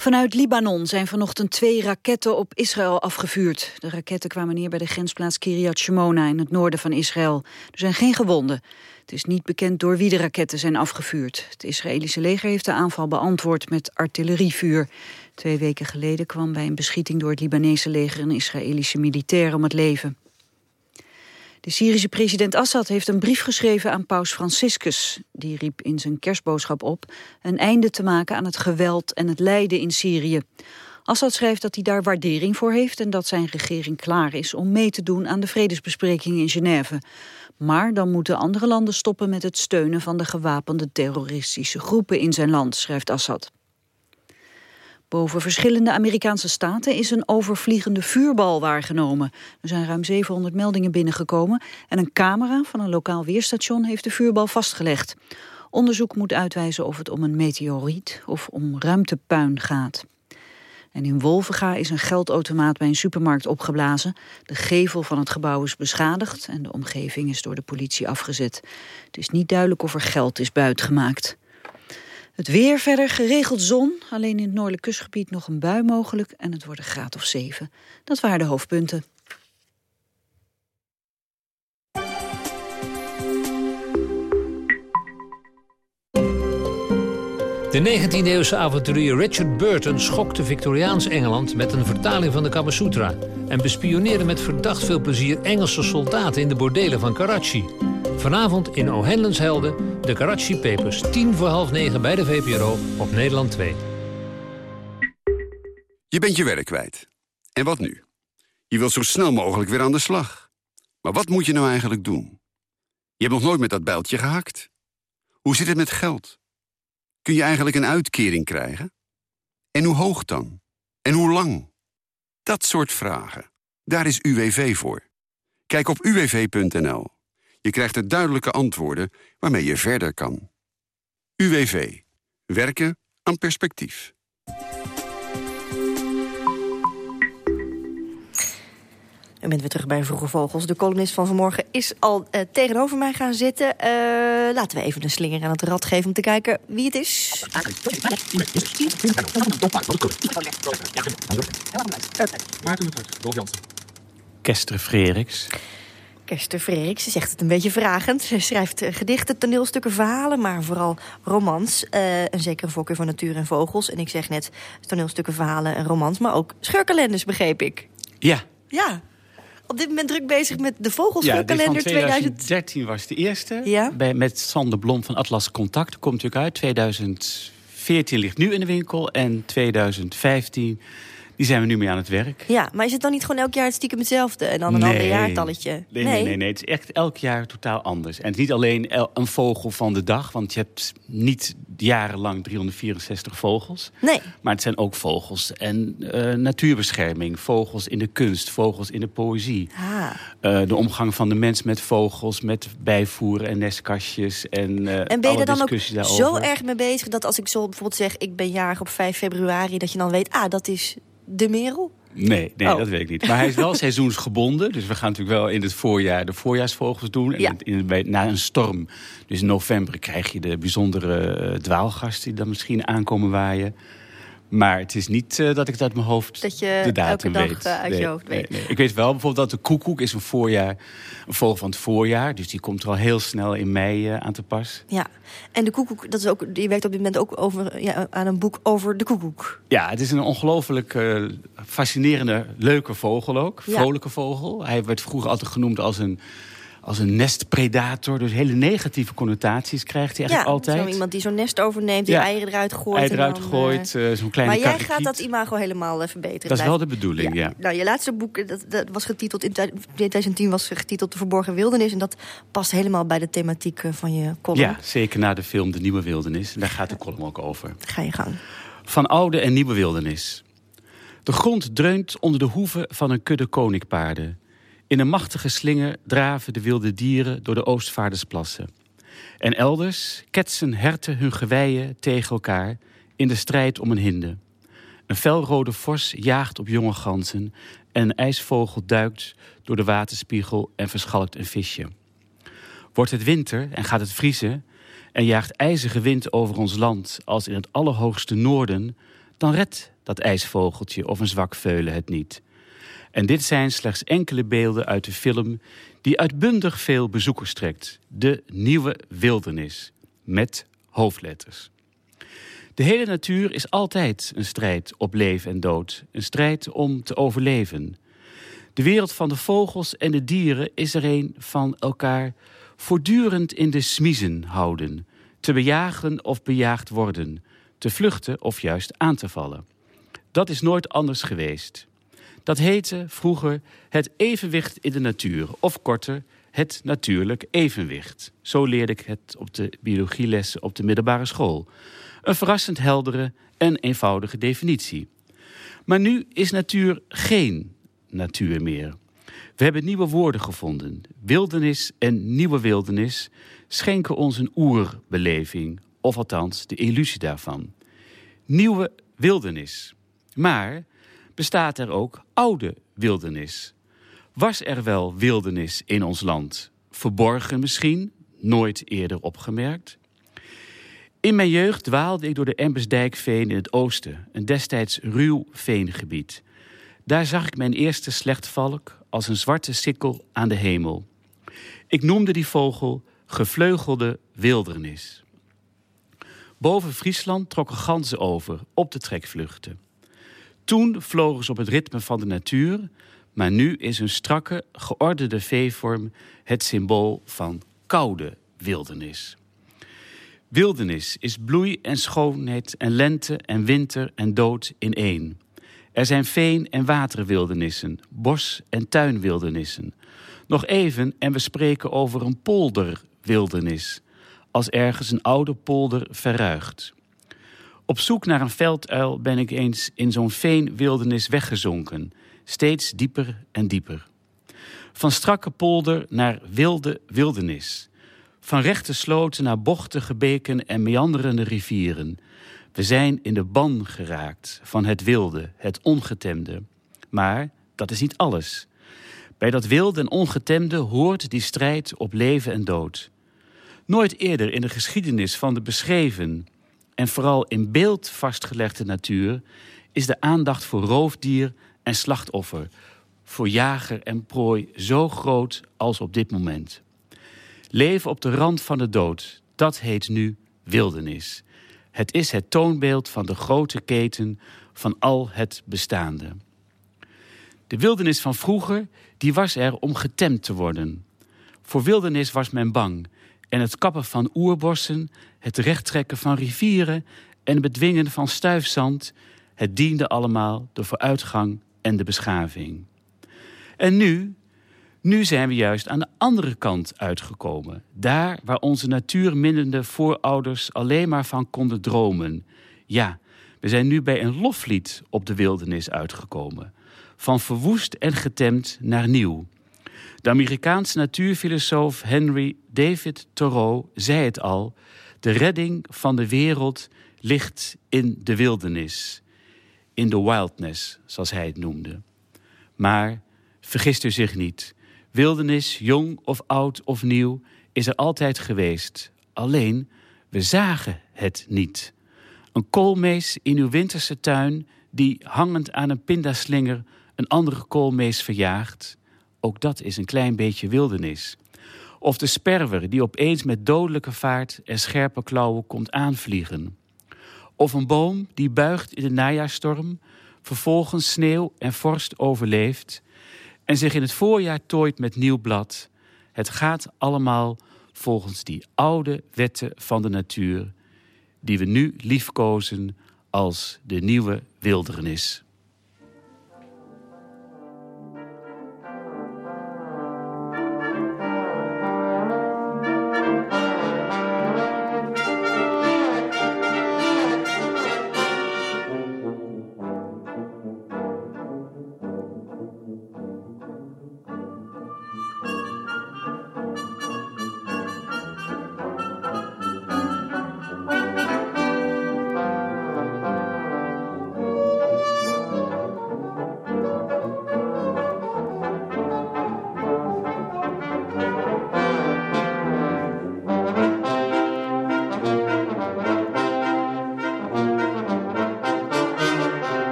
Vanuit Libanon zijn vanochtend twee raketten op Israël afgevuurd. De raketten kwamen neer bij de grensplaats Kiryat Shimona in het noorden van Israël. Er zijn geen gewonden. Het is niet bekend door wie de raketten zijn afgevuurd. Het Israëlische leger heeft de aanval beantwoord met artillerievuur. Twee weken geleden kwam bij een beschieting door het Libanese leger een Israëlische militair om het leven. De Syrische president Assad heeft een brief geschreven aan paus Franciscus. Die riep in zijn kerstboodschap op een einde te maken aan het geweld en het lijden in Syrië. Assad schrijft dat hij daar waardering voor heeft en dat zijn regering klaar is om mee te doen aan de vredesbesprekingen in Genève. Maar dan moeten andere landen stoppen met het steunen van de gewapende terroristische groepen in zijn land, schrijft Assad. Boven verschillende Amerikaanse staten is een overvliegende vuurbal waargenomen. Er zijn ruim 700 meldingen binnengekomen en een camera van een lokaal weerstation heeft de vuurbal vastgelegd. Onderzoek moet uitwijzen of het om een meteoriet of om ruimtepuin gaat. En in Wolvenga is een geldautomaat bij een supermarkt opgeblazen. De gevel van het gebouw is beschadigd en de omgeving is door de politie afgezet. Het is niet duidelijk of er geld is buitgemaakt. Het weer verder geregeld zon, alleen in het noordelijk kustgebied nog een bui mogelijk en het wordt een graad of 7. Dat waren de hoofdpunten. De 19e-eeuwse avonturier Richard Burton schokte Victoriaans Engeland met een vertaling van de Kama Sutra en bespioneerde met verdacht veel plezier Engelse soldaten in de bordelen van Karachi. Vanavond in O'Hanlon's Helden, de Karachi Papers, tien voor half negen bij de VPRO op Nederland 2. Je bent je werk kwijt. En wat nu? Je wilt zo snel mogelijk weer aan de slag. Maar wat moet je nou eigenlijk doen? Je hebt nog nooit met dat bijltje gehakt. Hoe zit het met geld? Kun je eigenlijk een uitkering krijgen? En hoe hoog dan? En hoe lang? Dat soort vragen. Daar is UWV voor. Kijk op uwv.nl. Je krijgt er duidelijke antwoorden waarmee je verder kan. UWV. Werken aan perspectief. U bent weer terug bij Vroege Vogels. De columnist van vanmorgen is al uh, tegenover mij gaan zitten. Uh, laten we even een slinger aan het rad geven om te kijken wie het is. Kester Freriks. Kester Freriks, ze zegt het een beetje vragend. Ze schrijft uh, gedichten, toneelstukken, verhalen, maar vooral romans. Uh, een zekere voorkeur voor natuur en vogels. En ik zeg net toneelstukken, verhalen en romans, maar ook scheurkalenders, begreep ik. Ja. Ja, op dit moment druk bezig met de Vogelscheurkalender ja, 2013 was de eerste. Ja? Bij, met Sander Blom van Atlas Contact. Komt natuurlijk uit. 2014 ligt nu in de winkel. En 2015 die zijn we nu mee aan het werk. Ja, maar is het dan niet gewoon elk jaar het stiekem hetzelfde... en dan een nee. ander jaartalletje? Nee, nee, nee, nee, Het is echt elk jaar totaal anders. En het is niet alleen een vogel van de dag... want je hebt niet jarenlang 364 vogels. Nee. Maar het zijn ook vogels en uh, natuurbescherming. Vogels in de kunst, vogels in de poëzie. Ah. Uh, de omgang van de mens met vogels, met bijvoeren en nestkastjes. En, uh, en ben je er dan ook daarover. zo erg mee bezig... dat als ik zo bijvoorbeeld zeg, ik ben jarig op 5 februari... dat je dan weet, ah, dat is de merel? Nee, nee Oh. dat weet ik niet. Maar hij is wel seizoensgebonden. Dus we gaan natuurlijk wel in het voorjaar de voorjaarsvogels doen. En Ja. in, bij, na een storm, dus in november, krijg je de bijzondere eh, dwaalgasten... die dan misschien aankomen waaien. Maar het is niet eh, dat ik het uit mijn hoofd Dat je de datum elke dag, weet. eh, uit je hoofd weet. nee. Ik weet wel bijvoorbeeld dat de koekoek is een, voorjaar, een vogel van het voorjaar. Dus die komt er al heel snel in mei eh, aan te pas. Ja, en de koekoek, dat is ook, je werkt op dit moment ook over, ja, aan een boek over de koekoek. Ja, het is een ongelooflijk fascinerende, leuke vogel ook. Ja. Vrolijke vogel. Hij werd vroeger altijd genoemd als een, als een nestpredator. Dus hele negatieve connotaties krijgt hij Ja, eigenlijk altijd. zo iemand die zo'n nest overneemt, die Ja. eieren eruit gooit. Ei en eruit gooit, eh, eh, zo'n kleine Maar jij karikiet. gaat dat imago helemaal eh, verbeteren. Dat is wel de bedoeling, ja. Nou, je laatste boek dat, dat was getiteld in 2010 was getiteld De Verborgen Wildernis. En dat past helemaal bij de thematiek eh, van je column. Ja, zeker na de film De Nieuwe Wildernis. En daar gaat de column ook over. Ga je gang. Van oude en nieuwe wildernis. De grond dreunt onder de hoeven van een kudde koninkpaarden. In een machtige slinger draven de wilde dieren door de Oostvaardersplassen. En elders ketsen herten hun geweien tegen elkaar in de strijd om een hinde. Een felrode vos jaagt op jonge ganzen en een ijsvogel duikt door de waterspiegel en verschalkt een visje. Wordt het winter en gaat het vriezen en jaagt ijzige wind over ons land als in het allerhoogste noorden, dan redt dat ijsvogeltje of een zwak veulen het niet. En dit zijn slechts enkele beelden uit de film die uitbundig veel bezoekers trekt. De Nieuwe Wildernis, met hoofdletters. De hele natuur is altijd een strijd op leven en dood. Een strijd om te overleven. De wereld van de vogels en de dieren is er een van elkaar voortdurend in de smiezen houden. Te bejagen of bejaagd worden. Te vluchten of juist aan te vallen. Dat is nooit anders geweest. Dat heette vroeger het evenwicht in de natuur, of korter, het natuurlijk evenwicht. Zo leerde ik het op de biologielessen op de middelbare school. Een verrassend heldere en eenvoudige definitie. Maar nu is natuur geen natuur meer. We hebben nieuwe woorden gevonden. Wildernis en nieuwe wildernis schenken ons een oerbeleving, of althans de illusie daarvan. Nieuwe wildernis. Maar bestaat er ook oude wildernis? Was er wel wildernis in ons land? Verborgen misschien, nooit eerder opgemerkt? In mijn jeugd dwaalde ik door de Embersdijkveen in het oosten, een destijds ruw veengebied. Daar zag ik mijn eerste slechtvalk als een zwarte sikkel aan de hemel. Ik noemde die vogel gevleugelde wildernis. Boven Friesland trokken ganzen over op de trekvluchten. Toen vlogen ze op het ritme van de natuur, maar nu is hun strakke, geordende veevorm het symbool van koude wildernis. Wildernis is bloei en schoonheid en lente en winter en dood in één. Er zijn veen- en waterwildernissen, bos- en tuinwildernissen. Nog even en we spreken over een polderwildernis, als ergens een oude polder verruigt. Op zoek naar een velduil ben ik eens in zo'n veenwildernis weggezonken, steeds dieper en dieper. Van strakke polder naar wilde wildernis. Van rechte sloten naar bochtige beken en meanderende rivieren. We zijn in de ban geraakt van het wilde, het ongetemde. Maar dat is niet alles. Bij dat wilde en ongetemde hoort die strijd op leven en dood. Nooit eerder in de geschiedenis van de beschreven en vooral in beeld vastgelegde natuur is de aandacht voor roofdier en slachtoffer, voor jager en prooi zo groot als op dit moment. Leven op de rand van de dood, dat heet nu wildernis. Het is het toonbeeld van de grote keten van al het bestaande. De wildernis van vroeger, die was er om getemd te worden. Voor wildernis was men bang en het kappen van oerbossen, het rechttrekken van rivieren en het bedwingen van stuifzand, het diende allemaal de vooruitgang en de beschaving. En nu, nu zijn we juist aan de andere kant uitgekomen. Daar waar onze natuurminnende voorouders alleen maar van konden dromen. Ja, we zijn nu bij een loflied op de wildernis uitgekomen. Van verwoest en getemd naar nieuw. De Amerikaanse natuurfilosoof Henry David Thoreau zei het al: de redding van de wereld ligt in de wildernis, in de wildness, zoals hij het noemde. Maar vergist u zich niet: wildernis, jong of oud of nieuw, is er altijd geweest. Alleen we zagen het niet. Een koolmees in uw winterse tuin, die hangend aan een pindaslinger een andere koolmees verjaagt ook dat is een klein beetje wildernis. Of de sperwer die opeens met dodelijke vaart en scherpe klauwen komt aanvliegen. Of een boom die buigt in de najaarstorm, vervolgens sneeuw en vorst overleeft en zich in het voorjaar tooit met nieuw blad. Het gaat allemaal volgens die oude wetten van de natuur, die we nu liefkozen als de nieuwe wildernis.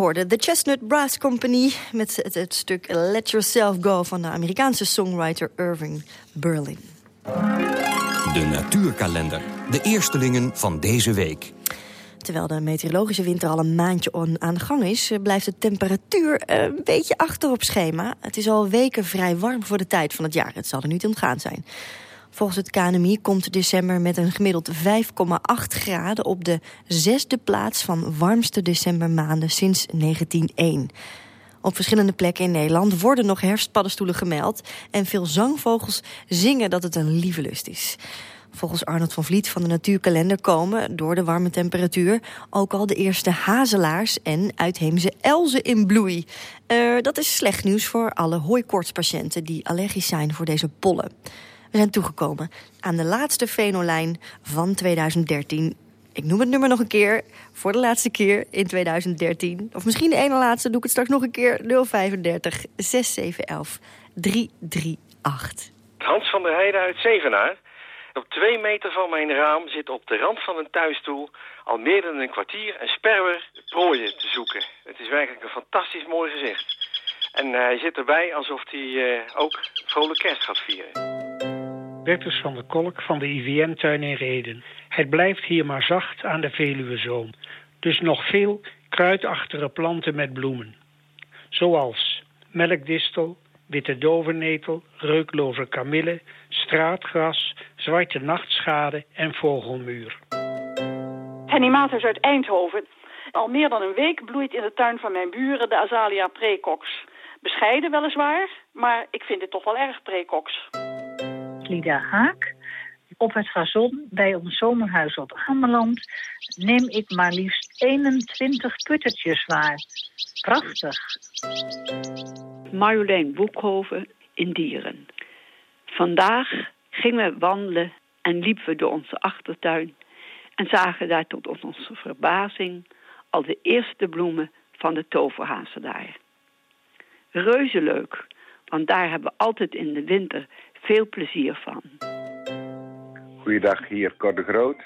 Hoorde The Chestnut Brass Company met het, het stuk Let Yourself Go van de Amerikaanse songwriter Irving Berlin. De natuurkalender. De eerstelingen van deze week. Terwijl de meteorologische winter al een maandje on aan de gang is... eh, blijft de temperatuur een beetje achter op schema. Het is al weken vrij warm voor de tijd van het jaar. Het zal er niet ontgaan zijn. Volgens het KNMI komt december met een gemiddeld 5,8 graden... op de zesde plaats van warmste decembermaanden sinds 1901. Op verschillende plekken in Nederland worden nog herfstpaddenstoelen gemeld... en veel zangvogels zingen dat het een lieve lust is. Volgens Arnold van Vliet van de Natuurkalender komen, door de warme temperatuur, ook al de eerste hazelaars en uitheemse elzen in bloei. Eh, dat is slecht nieuws voor alle hooikoortspatiënten die allergisch zijn voor deze pollen. We zijn toegekomen aan de laatste fenolijn van 2013. Ik noem het nummer nog een keer, voor de laatste keer in 2013. Of misschien de ene laatste, doe ik het straks nog een keer. 035 6711 338. Hans van der Heijden uit Zevenaar. Op twee meter van mijn raam zit op de rand van een tuinstoel al meer dan een kwartier een sperwer prooien te zoeken. Het is werkelijk een fantastisch mooi gezicht. En hij zit erbij alsof hij eh, ook vrolijk kerst gaat vieren. Bertus van der Kolk van de IVN-tuin in Reden. Het blijft hier maar zacht aan de Veluwezoom. Dus nog veel kruidachtige planten met bloemen. Zoals melkdistel, witte dovennetel, reukloze kamille, straatgras, zwarte nachtschade en vogelmuur. Henny Maathuis uit Eindhoven. Al meer dan een week bloeit in de tuin van mijn buren de Azalia precox. Bescheiden weliswaar, maar ik vind het toch wel erg precox. Lida Haak. Op het gazon bij ons zomerhuis op Ameland neem ik maar liefst 21 puttertjes waar. Prachtig. Marjolein Boekhoven in Dieren. Vandaag gingen we wandelen en liepen we door onze achtertuin... en zagen daar tot onze verbazing al de eerste bloemen van de toverhazelaar. Reuze leuk, want daar hebben we altijd in de winter veel plezier van. Goeiedag, hier Cor de Groot.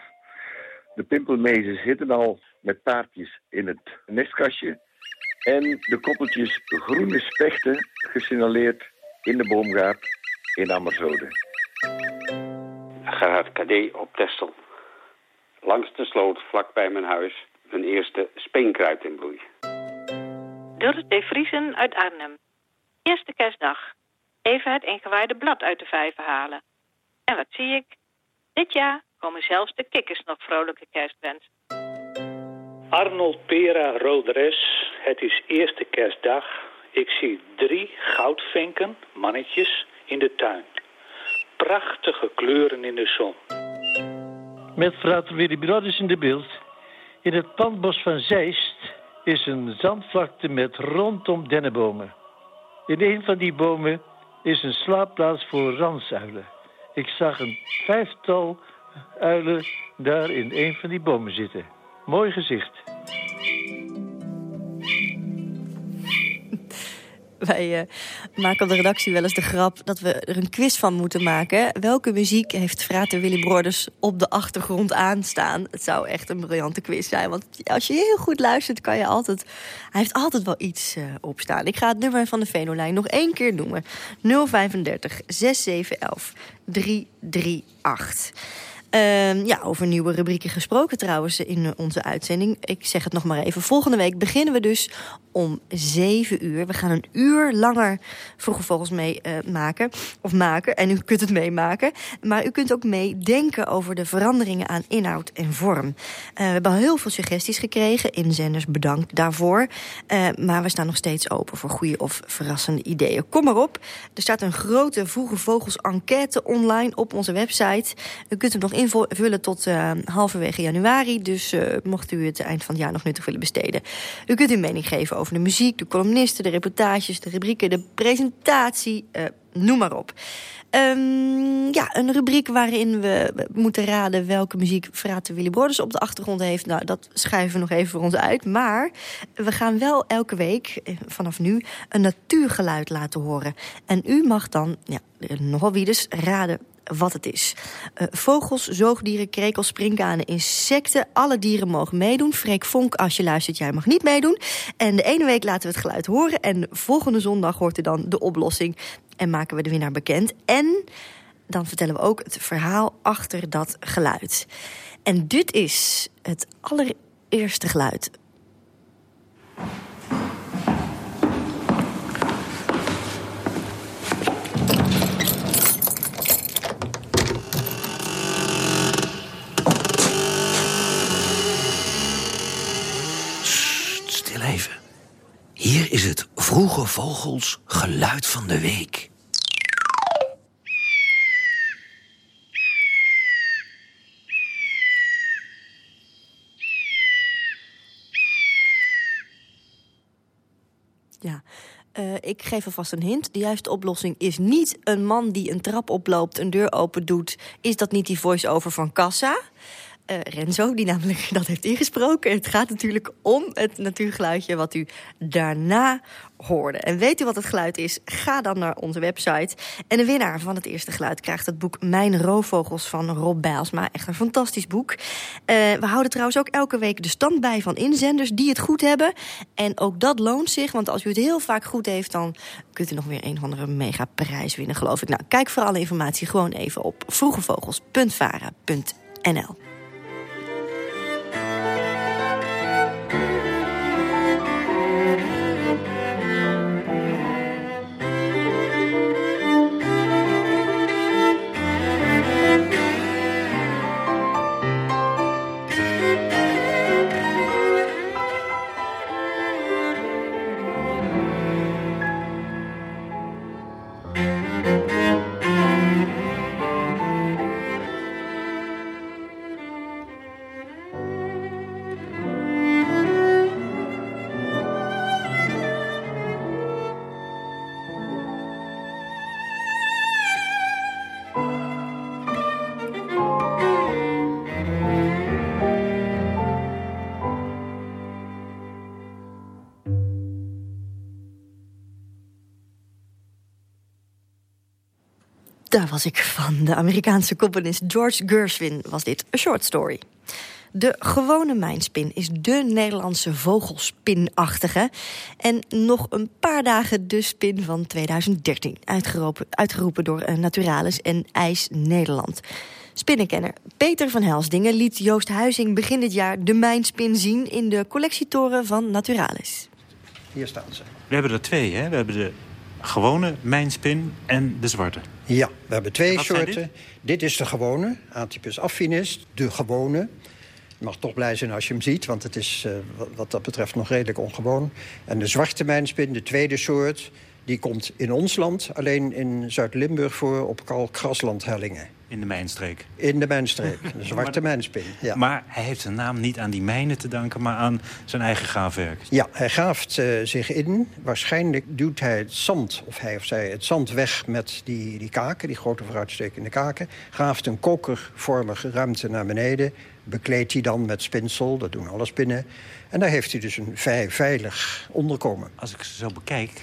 De pimpelmezen zitten al met taartjes in het nestkastje. En de koppeltjes groene spechten gesignaleerd in de boomgaard in Ammerzode. Gerard KD op Testel. Langs de sloot, vlak bij mijn huis, een eerste speenkruid in bloei. Dorothee Vriesen uit Arnhem. Eerste kerstdag. Even het ingewaaide blad uit de vijver halen. En wat zie ik? Dit jaar komen zelfs de kikkers nog vrolijke kerstwens. Arnold Pera Roderes, het is eerste kerstdag. Ik zie drie goudvinken, mannetjes, in de tuin. Prachtige kleuren in de zon. Met frater Willy in de beeld. In het pandbos van Zeist is een zandvlakte met rondom dennenbomen. In een van die bomen is een slaapplaats voor ransuilen. Ik zag een vijftal uilen daar in een van die bomen zitten. Mooi gezicht. Wij uh, maken op de redactie wel eens de grap dat we er een quiz van moeten maken. Welke muziek heeft Frater Willy Broders op de achtergrond aanstaan? Het zou echt een briljante quiz zijn. Want als je heel goed luistert, kan je altijd... Hij heeft altijd wel iets uh, opstaan. Ik ga het nummer van de Venolijn nog één keer noemen. 035 6711 338. Uh, ja, over nieuwe rubrieken gesproken trouwens in onze uitzending. Ik zeg het nog maar even. Volgende week beginnen we dus om 7 uur. We gaan een uur langer Vroege Vogels mee uh, maken. Of maken. En u kunt het meemaken. Maar u kunt ook meedenken over de veranderingen aan inhoud en vorm. Uh, we hebben al heel veel suggesties gekregen. Inzenders, bedankt daarvoor. Uh, maar we staan nog steeds open voor goede of verrassende ideeën. Kom maar op. Er staat een grote Vroege Vogels enquête online op onze website. U kunt hem nog invullen tot uh, halverwege januari. Dus uh, mocht u het eind van het jaar nog nuttig willen besteden. U kunt uw mening geven over de muziek, de columnisten, de reportages, de rubrieken, de presentatie, uh, noem maar op. Um, ja, een rubriek waarin we moeten raden welke muziek Frater Willy Broders op de achtergrond heeft. Nou, dat schuiven we nog even voor ons uit. Maar we gaan wel elke week, vanaf nu, een natuurgeluid laten horen. En u mag dan, ja, nogal wie dus, raden wat het is. Uh, vogels, zoogdieren, krekels, springkanen, insecten. Alle dieren mogen meedoen. Freek Vonk, als je luistert, jij mag niet meedoen. En de ene week laten we het geluid horen. En volgende zondag hoort er dan de oplossing. En maken we de winnaar bekend. En dan vertellen we ook het verhaal achter dat geluid. En dit is het allereerste geluid. Stil even. Hier is het Vroege Vogels Geluid van de Week. Ja, uh, ik geef alvast een hint. De juiste oplossing is niet een man die een trap oploopt, een deur open doet. Is dat niet die voice-over van Kassa? Uh, Renzo, die namelijk dat heeft ingesproken. Het gaat natuurlijk om het natuurgeluidje wat u daarna hoorde. En weet u wat het geluid is? Ga dan naar onze website. En de winnaar van het eerste geluid krijgt het boek Mijn Roofvogels van Rob Bijlsma. Echt een fantastisch boek. Uh, we houden trouwens ook elke week de stand bij van inzenders die het goed hebben. En ook dat loont zich, want als u het heel vaak goed heeft... dan kunt u nog weer een of andere mega prijs winnen, geloof ik. Nou, kijk voor alle informatie gewoon even op vroegevogels.vara.nl. Daar was ik van. De Amerikaanse componist George Gershwin was dit. A Short Story. De gewone mijnspin is de Nederlandse vogelspinachtige. En nog een paar dagen de spin van 2013. Uitgeroepen, uitgeroepen door eh, Naturalis en IJs Nederland. Spinnenkenner Peter van Helsdingen liet Joost Huizing begin dit jaar de mijnspin zien... in de collectietoren van Naturalis. Hier staan ze. We hebben er twee, hè? We hebben de gewone mijnspin en de zwarte. Ja, we hebben twee soorten. Dit? is de gewone, Atypus affinis, de gewone. Je mag toch blij zijn als je hem ziet, want het is uh, wat dat betreft nog redelijk ongewoon. En de zwarte mijnspin, de tweede soort, die komt in ons land... alleen in Zuid-Limburg voor op kalkgraslandhellingen. In de mijnstreek. In de mijnstreek, de zwarte mijnspin. Ja. Maar hij heeft zijn naam niet aan die mijnen te danken, maar aan zijn eigen graafwerk. Ja, hij graaft uh, zich in. Waarschijnlijk duwt hij het zand, of hij of zij, het zand weg met die, die kaken, die grote vooruitstekende kaken. Graaft een kokervormige ruimte naar beneden. Bekleedt hij dan met spinsel, dat doen alle spinnen. En daar heeft hij dus een vrij veilig onderkomen. Als ik ze zo bekijk,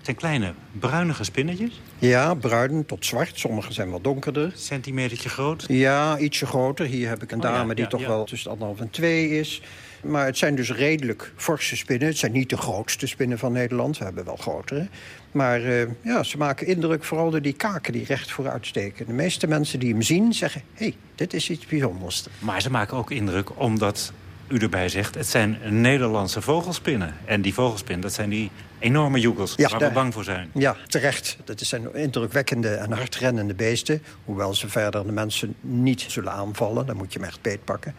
zijn kleine bruinige spinnetjes? Ja, bruin tot zwart. Sommige zijn wat donkerder. Centimetertje groot? Ja, ietsje groter. Hier heb ik een dame die toch wel tussen anderhalf en twee is. Maar het zijn dus redelijk forse spinnen. Het zijn niet de grootste spinnen van Nederland. We hebben wel grotere. Maar uh, ja, ze maken indruk vooral door die kaken die recht vooruit steken. De meeste mensen die hem zien zeggen... hé, hey, dit is iets bijzonders. Maar ze maken ook indruk omdat u erbij zegt... het zijn Nederlandse vogelspinnen. En die vogelspin, dat zijn die enorme joekels ja, waar we bang voor zijn. Ja, terecht. Dat zijn indrukwekkende en hardrennende beesten. Hoewel ze verder de mensen niet zullen aanvallen. Dan moet je hem echt beetpakken.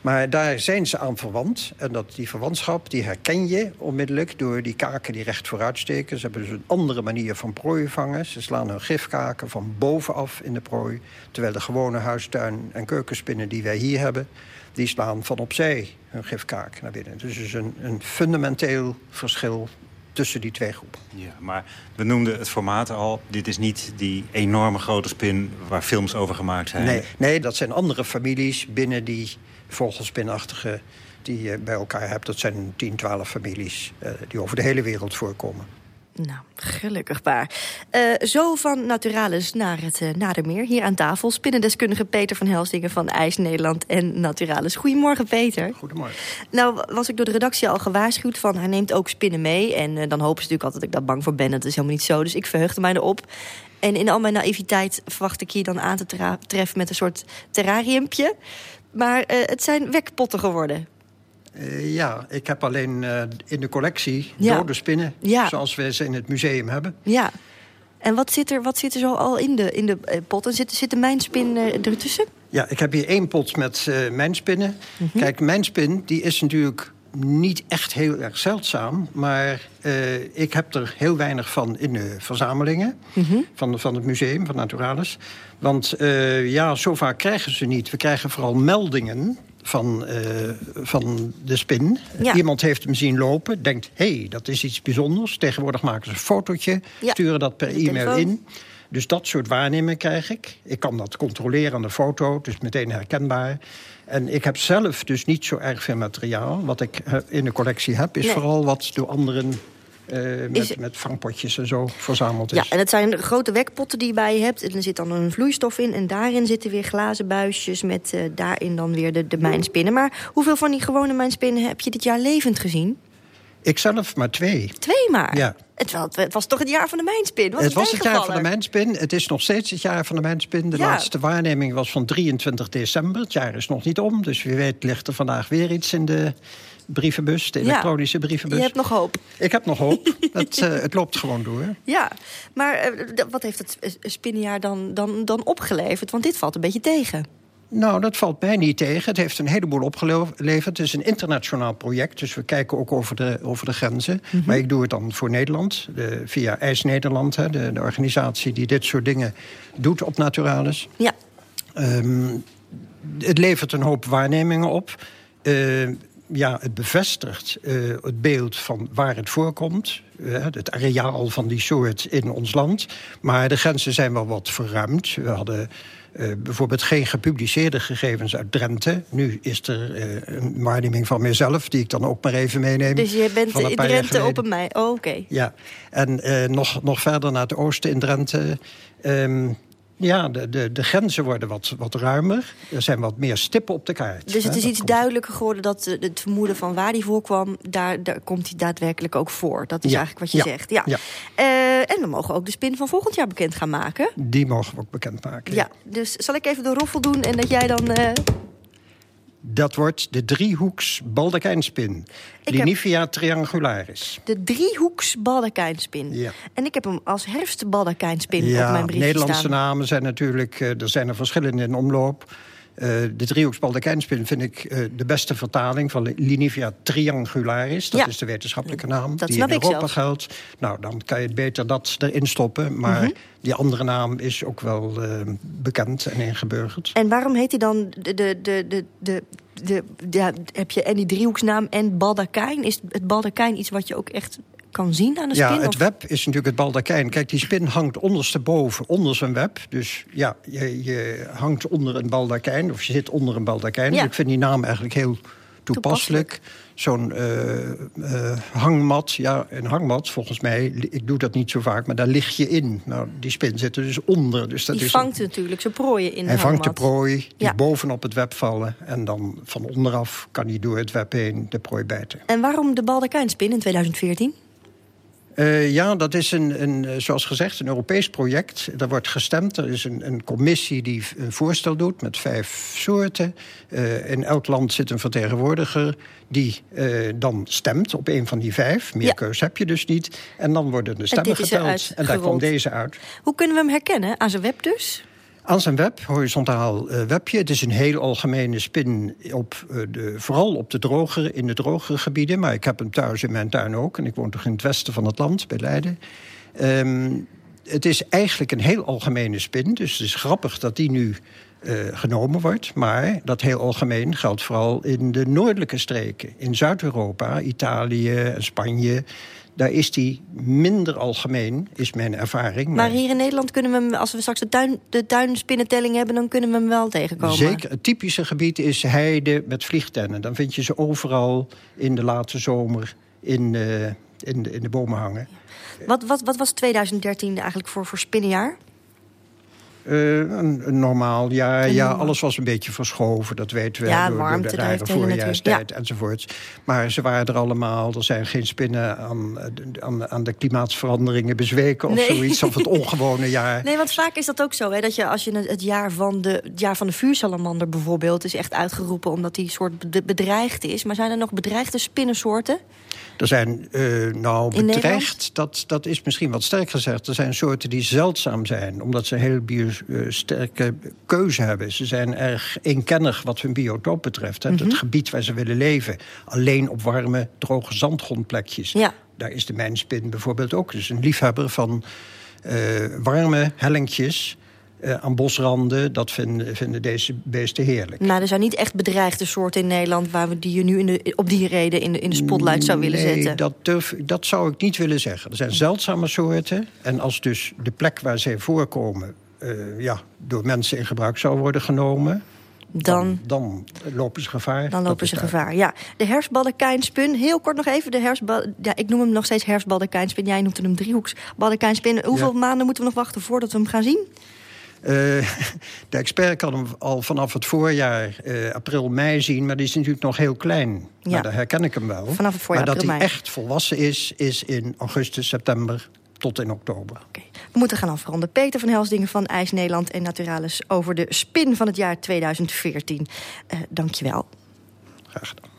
Maar daar zijn ze aan verwant. En dat, die verwantschap die herken je onmiddellijk door die kaken die recht vooruit steken. Ze hebben dus een andere manier van prooi vangen. Ze slaan hun gifkaken van bovenaf in de prooi. Terwijl de gewone huistuin- en keukenspinnen die wij hier hebben... die slaan van opzij hun gifkaak naar binnen. Dus het is een, een fundamenteel verschil tussen die twee groepen. Ja, maar we noemden het formaat al. Dit is niet die enorme grote spin waar films over gemaakt zijn. Nee, nee dat zijn andere families binnen die vogelspinachtige die je bij elkaar hebt. Dat zijn 10, 12 families uh, die over de hele wereld voorkomen. Nou, gelukkig maar. Uh, zo van Naturalis naar het uh, Nadermeer. Hier aan tafel spinnendeskundige Peter van Helsingen van IJs Nederland en Naturalis. Goedemorgen, Peter. Goedemorgen. Nou, was ik door de redactie al gewaarschuwd van hij neemt ook spinnen mee. En uh, dan hopen ze natuurlijk altijd dat ik daar bang voor ben. Dat is helemaal niet zo, dus ik verheugde mij erop. En in al mijn naïviteit verwacht ik hier dan aan te treffen met een soort terrariumpje. Maar het zijn wekpotten geworden. Uh, ja, ik heb alleen uh, in de collectie ja. dode spinnen. Ja. Zoals we ze in het museum hebben. Ja. En wat zit er, wat zit er zo al in de, in de uh, pot? En zit, zit de mijnspin ertussen? Ja, ik heb hier één pot met mijnspinnen. Mm -hmm. Kijk, mijnspin die is natuurlijk niet echt heel erg zeldzaam. Maar ik heb er heel weinig van in de verzamelingen. Mm -hmm. van, van het museum, van Naturalis. Want ja, zo vaak krijgen ze niet. We krijgen vooral meldingen van, uh, van de spin. Ja. Iemand heeft hem zien lopen, denkt... hé, hey, dat is iets bijzonders. Tegenwoordig maken ze een fotootje, ja. sturen dat per e-mail in. Dus dat soort waarnemingen krijg ik. Ik kan dat controleren aan de foto, dus meteen herkenbaar. En ik heb zelf dus niet zo erg veel materiaal. Wat ik in de collectie heb, is Nee. vooral wat door anderen... eh, met, Is- met vangpotjes en zo verzameld is. Ja, en het zijn grote wekpotten die je bij je hebt. En er zit dan een vloeistof in. En daarin zitten weer glazen buisjes met eh, daarin dan weer de, de mijnspinnen. Maar hoeveel van die gewone mijnspinnen heb je dit jaar levend gezien? Ik zelf maar twee. Twee maar? Ja. Het, wa- het was toch het jaar van de mijnspin? Het was het jaar van de mijnspin. Het is nog steeds het jaar van de mijnspin. De Ja. laatste waarneming was van 23 december. Het jaar is nog niet om. Dus wie weet ligt er vandaag weer iets in de brievenbus. De Ja. elektronische brievenbus. Je hebt nog hoop. Ik heb nog hoop. het, eh, het loopt gewoon door. Ja, maar eh, wat heeft het spinnenjaar dan, dan, dan opgeleverd? Want dit valt een beetje tegen. Nou, dat valt mij niet tegen. Het heeft een heleboel opgeleverd. Het is een internationaal project, dus we kijken ook over de, over de grenzen. Mhm. Maar ik doe het dan voor Nederland, de, via IJs Nederland... Hè, de, de organisatie die dit soort dingen doet op Naturalis. Ja. Ehm, het levert een hoop waarnemingen op. Eh, ja, het bevestigt eh, het beeld van waar het voorkomt. eh, het areaal van die soort in ons land. Maar de grenzen zijn wel wat verruimd. We hadden eh, bijvoorbeeld geen gepubliceerde gegevens uit Drenthe. Nu is er een waarneming van mezelf... die ik dan ook maar even meeneem. Dus je bent in Drenthe op een mei. Oh, oké. Ja, en nog, nog verder naar het oosten in Drenthe. ehm, ja, de, de, de grenzen worden wat, wat ruimer. Er zijn wat meer stippen op de kaart. Dus het hè. is iets komt- duidelijker geworden dat eh, het vermoeden van waar die voorkwam, daar, daar komt hij daadwerkelijk ook voor. Dat is Ja, eigenlijk wat je ja, zegt. Ja. ja. Eh, en we mogen ook de spin van volgend jaar bekend gaan maken. Die mogen we ook bekendmaken. Ja, dus zal ik even de roffel doen en dat jij dan. eh, Dat wordt de driehoeks baldakijnspin. heb- Linifia triangularis. de driehoeks baldakijnspin. Ja. En ik heb hem als herfstbaldakijnspin op mijn briefje Nederlandse staan. namen zijn natuurlijk... eh, er zijn er verschillende in omloop. Eh, de driehoeks baldakijnspin vind ik eh, de beste vertaling... van Linifia triangularis. Dat Ja. is de wetenschappelijke naam. Dat die in Europa geldt. Nou, dan kan je het beter dat erin stoppen. Maar Mhm. die andere naam is ook wel eh, bekend en ingeburgerd. En waarom heet hij dan de. de, de, de, de de, ja, heb je en die driehoeksnaam en baldakijn? Is het baldakijn iets wat je ook echt kan zien aan de spin? Ja, het of- web is natuurlijk het baldakijn. Kijk, die spin hangt ondersteboven, onder zijn web. Dus ja, je, je hangt onder een baldakijn, of je zit onder een baldakijn. Ja. Dus ik vind die naam eigenlijk heel toepasselijk. Zo'n eh, eh, hangmat, ja, een hangmat, volgens mij, ik doe dat niet zo vaak, maar daar lig je in. Nou, die spin zit er dus onder. Dus dat die is vangt natuurlijk zijn prooien in hij de vangt de prooi die Ja. bovenop het web vallen. En dan van onderaf kan hij door het web heen de prooi bijten. En waarom de baldakijnspin in 2014? Eh, ja, dat is een, een, eh, zoals gezegd, een Europees project. Er wordt gestemd. Er is een, een commissie die een voorstel doet met vijf soorten. Eh, in elk land zit een vertegenwoordiger die eh, dan stemt op een van die vijf. Meer Ja. keus heb je dus niet. En dan worden de stemmen geteld. En daar kwam gerold. deze uit. Hoe kunnen we hem herkennen? Aan zijn web dus? Aan zijn web, horizontaal eh, webje. Het is een heel algemene spin, op, eh, de, vooral op de drogere, in de drogere gebieden. Maar ik heb hem thuis in mijn tuin ook. En ik woon toch in het westen van het land, bij Leiden. Ehm, het is eigenlijk een heel algemene spin. Dus het is grappig dat die nu eh, genomen wordt. Maar dat heel algemeen geldt vooral in de noordelijke streken. In Zuid-Europa, Italië en Spanje... Daar is die minder algemeen, is mijn ervaring. Maar hier in Nederland kunnen we hem, als we straks de, tuin, de tuinspinnentelling hebben... dan kunnen we hem wel tegenkomen. Zeker. Het typische gebied is heide met vliegtennen. Dan vind je ze overal in de late zomer in, eh, in de, in de bomen hangen. Wat, wat, wat was 2013 eigenlijk voor, voor spinnenjaar? Uh, een, normaal jaar. Ja, alles was een beetje verschoven. Dat weten we. Ja, door, warmte, door de rare voorjaarstijd ja. enzovoorts. Maar ze waren er allemaal. Er zijn geen spinnen aan, aan, aan de klimaatsveranderingen bezweken of zoiets. Of het ongewone jaar. Nee, want vaak is dat ook zo. Hè, dat je als je het jaar van de, het jaar van de vuursalamander bijvoorbeeld... is echt uitgeroepen omdat die soort bedreigd is. Maar zijn er nog bedreigde spinnensoorten? Er zijn, uh, nou, bedreigd, dat, dat is misschien wat sterk gezegd. Er zijn soorten die zeldzaam zijn, omdat ze heel bio, uh, sterke keuze hebben. Ze zijn erg eenkennig wat hun biotoop betreft. Hè. Mm -hmm. Het gebied waar ze willen leven. Alleen op warme, droge zandgrondplekjes. Ja. Daar is de mijnspin bijvoorbeeld ook. Dus een liefhebber van uh, warme hellinkjes... Uh, aan bosranden, dat vinden, vinden deze beesten heerlijk. Nou, er zijn niet echt bedreigde soorten in Nederland... waar we die je nu in de, op die reden in de, in de spotlight zou willen nee, zetten. Dat, durf, dat zou ik niet willen zeggen. Er zijn zeldzame soorten. En als dus de plek waar zij voorkomen... Uh, ja, door mensen in gebruik zou worden genomen... Dan, dan, dan lopen ze gevaar. Dan lopen ze gevaar, ja. De herfstballenkijnspin, heel kort nog even. De ja, ik noem hem nog steeds herfstballenkijnspin. Jij noemt hem driehoeksballenkijnspin. Hoeveel ja. maanden moeten we nog wachten voordat we hem gaan zien? Uh, de expert kan hem al vanaf het voorjaar, uh, april, mei zien... maar die is natuurlijk nog heel klein. Ja. Nou, daar herken ik hem wel. Vanaf het voorjaar, maar dat april, hij mei. echt volwassen is, is in augustus, september tot in oktober. Okay. We moeten gaan afronden. Peter van Helsdingen van IJs Nederland en Naturalis... over de spin van het jaar 2014. Uh, dank je wel. Graag gedaan.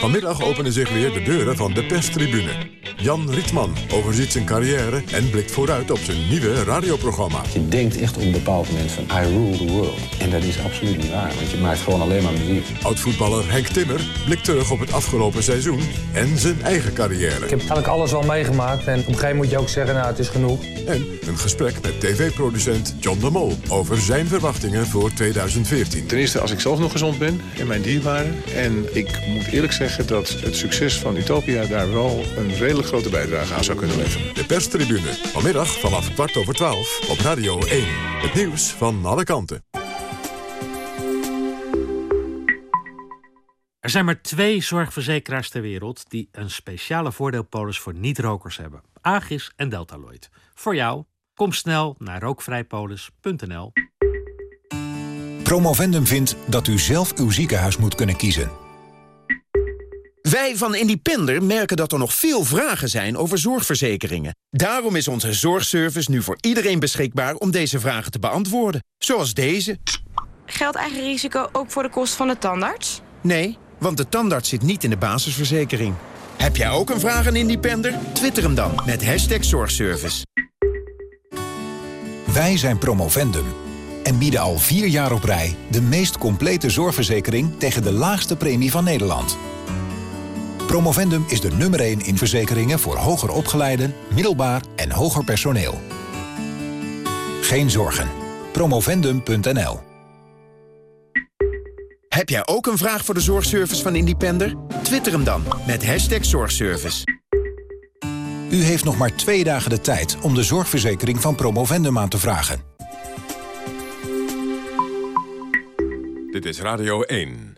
Vanmiddag openen zich weer de deuren van de perstribune. Jan Rietman overziet zijn carrière en blikt vooruit op zijn nieuwe radioprogramma. Je denkt echt op een bepaald moment van I rule the world. En dat is absoluut niet waar, want je maakt gewoon alleen maar muziek. Oud-voetballer Henk Timmer blikt terug op het afgelopen seizoen en zijn eigen carrière. Ik heb eigenlijk alles al meegemaakt en op een gegeven moment moet je ook zeggen, nou het is genoeg. En een gesprek met tv-producent John de Mol over zijn verwachtingen voor 2014. Ten eerste als ik zelf nog gezond ben en mijn dierbaren. En ik moet eerlijk zeggen dat het succes van Utopia daar wel een redelijk grote bijdrage aan zou kunnen leveren. De perstribune, vanmiddag vanaf kwart over twaalf op Radio 1. Het nieuws van alle kanten. Er zijn maar twee zorgverzekeraars ter wereld die een speciale voordeelpolis voor niet-rokers hebben. Agis en Deltaloid. Voor jou, kom snel naar rookvrijpolis.nl. Promovendum vindt dat u zelf uw ziekenhuis moet kunnen kiezen. Wij van Independer merken dat er nog veel vragen zijn over zorgverzekeringen. Daarom is onze zorgservice nu voor iedereen beschikbaar om deze vragen te beantwoorden. Zoals deze. Geldt eigen risico ook voor de kost van de tandarts? Nee, want de tandarts zit niet in de basisverzekering. Heb jij ook een vraag aan Independer? Twitter hem dan met hashtag zorgservice. Wij zijn Promovendum en bieden al vier jaar op rij... de meest complete zorgverzekering tegen de laagste premie van Nederland. Promovendum is de nummer 1 in verzekeringen voor hoger opgeleiden, middelbaar en hoger personeel. Geen zorgen. Promovendum.nl Heb jij ook een vraag voor de zorgservice van Independer? Twitter hem dan met hashtag zorgservice. U heeft nog maar twee dagen de tijd om de zorgverzekering van Promovendum aan te vragen. Dit is Radio 1.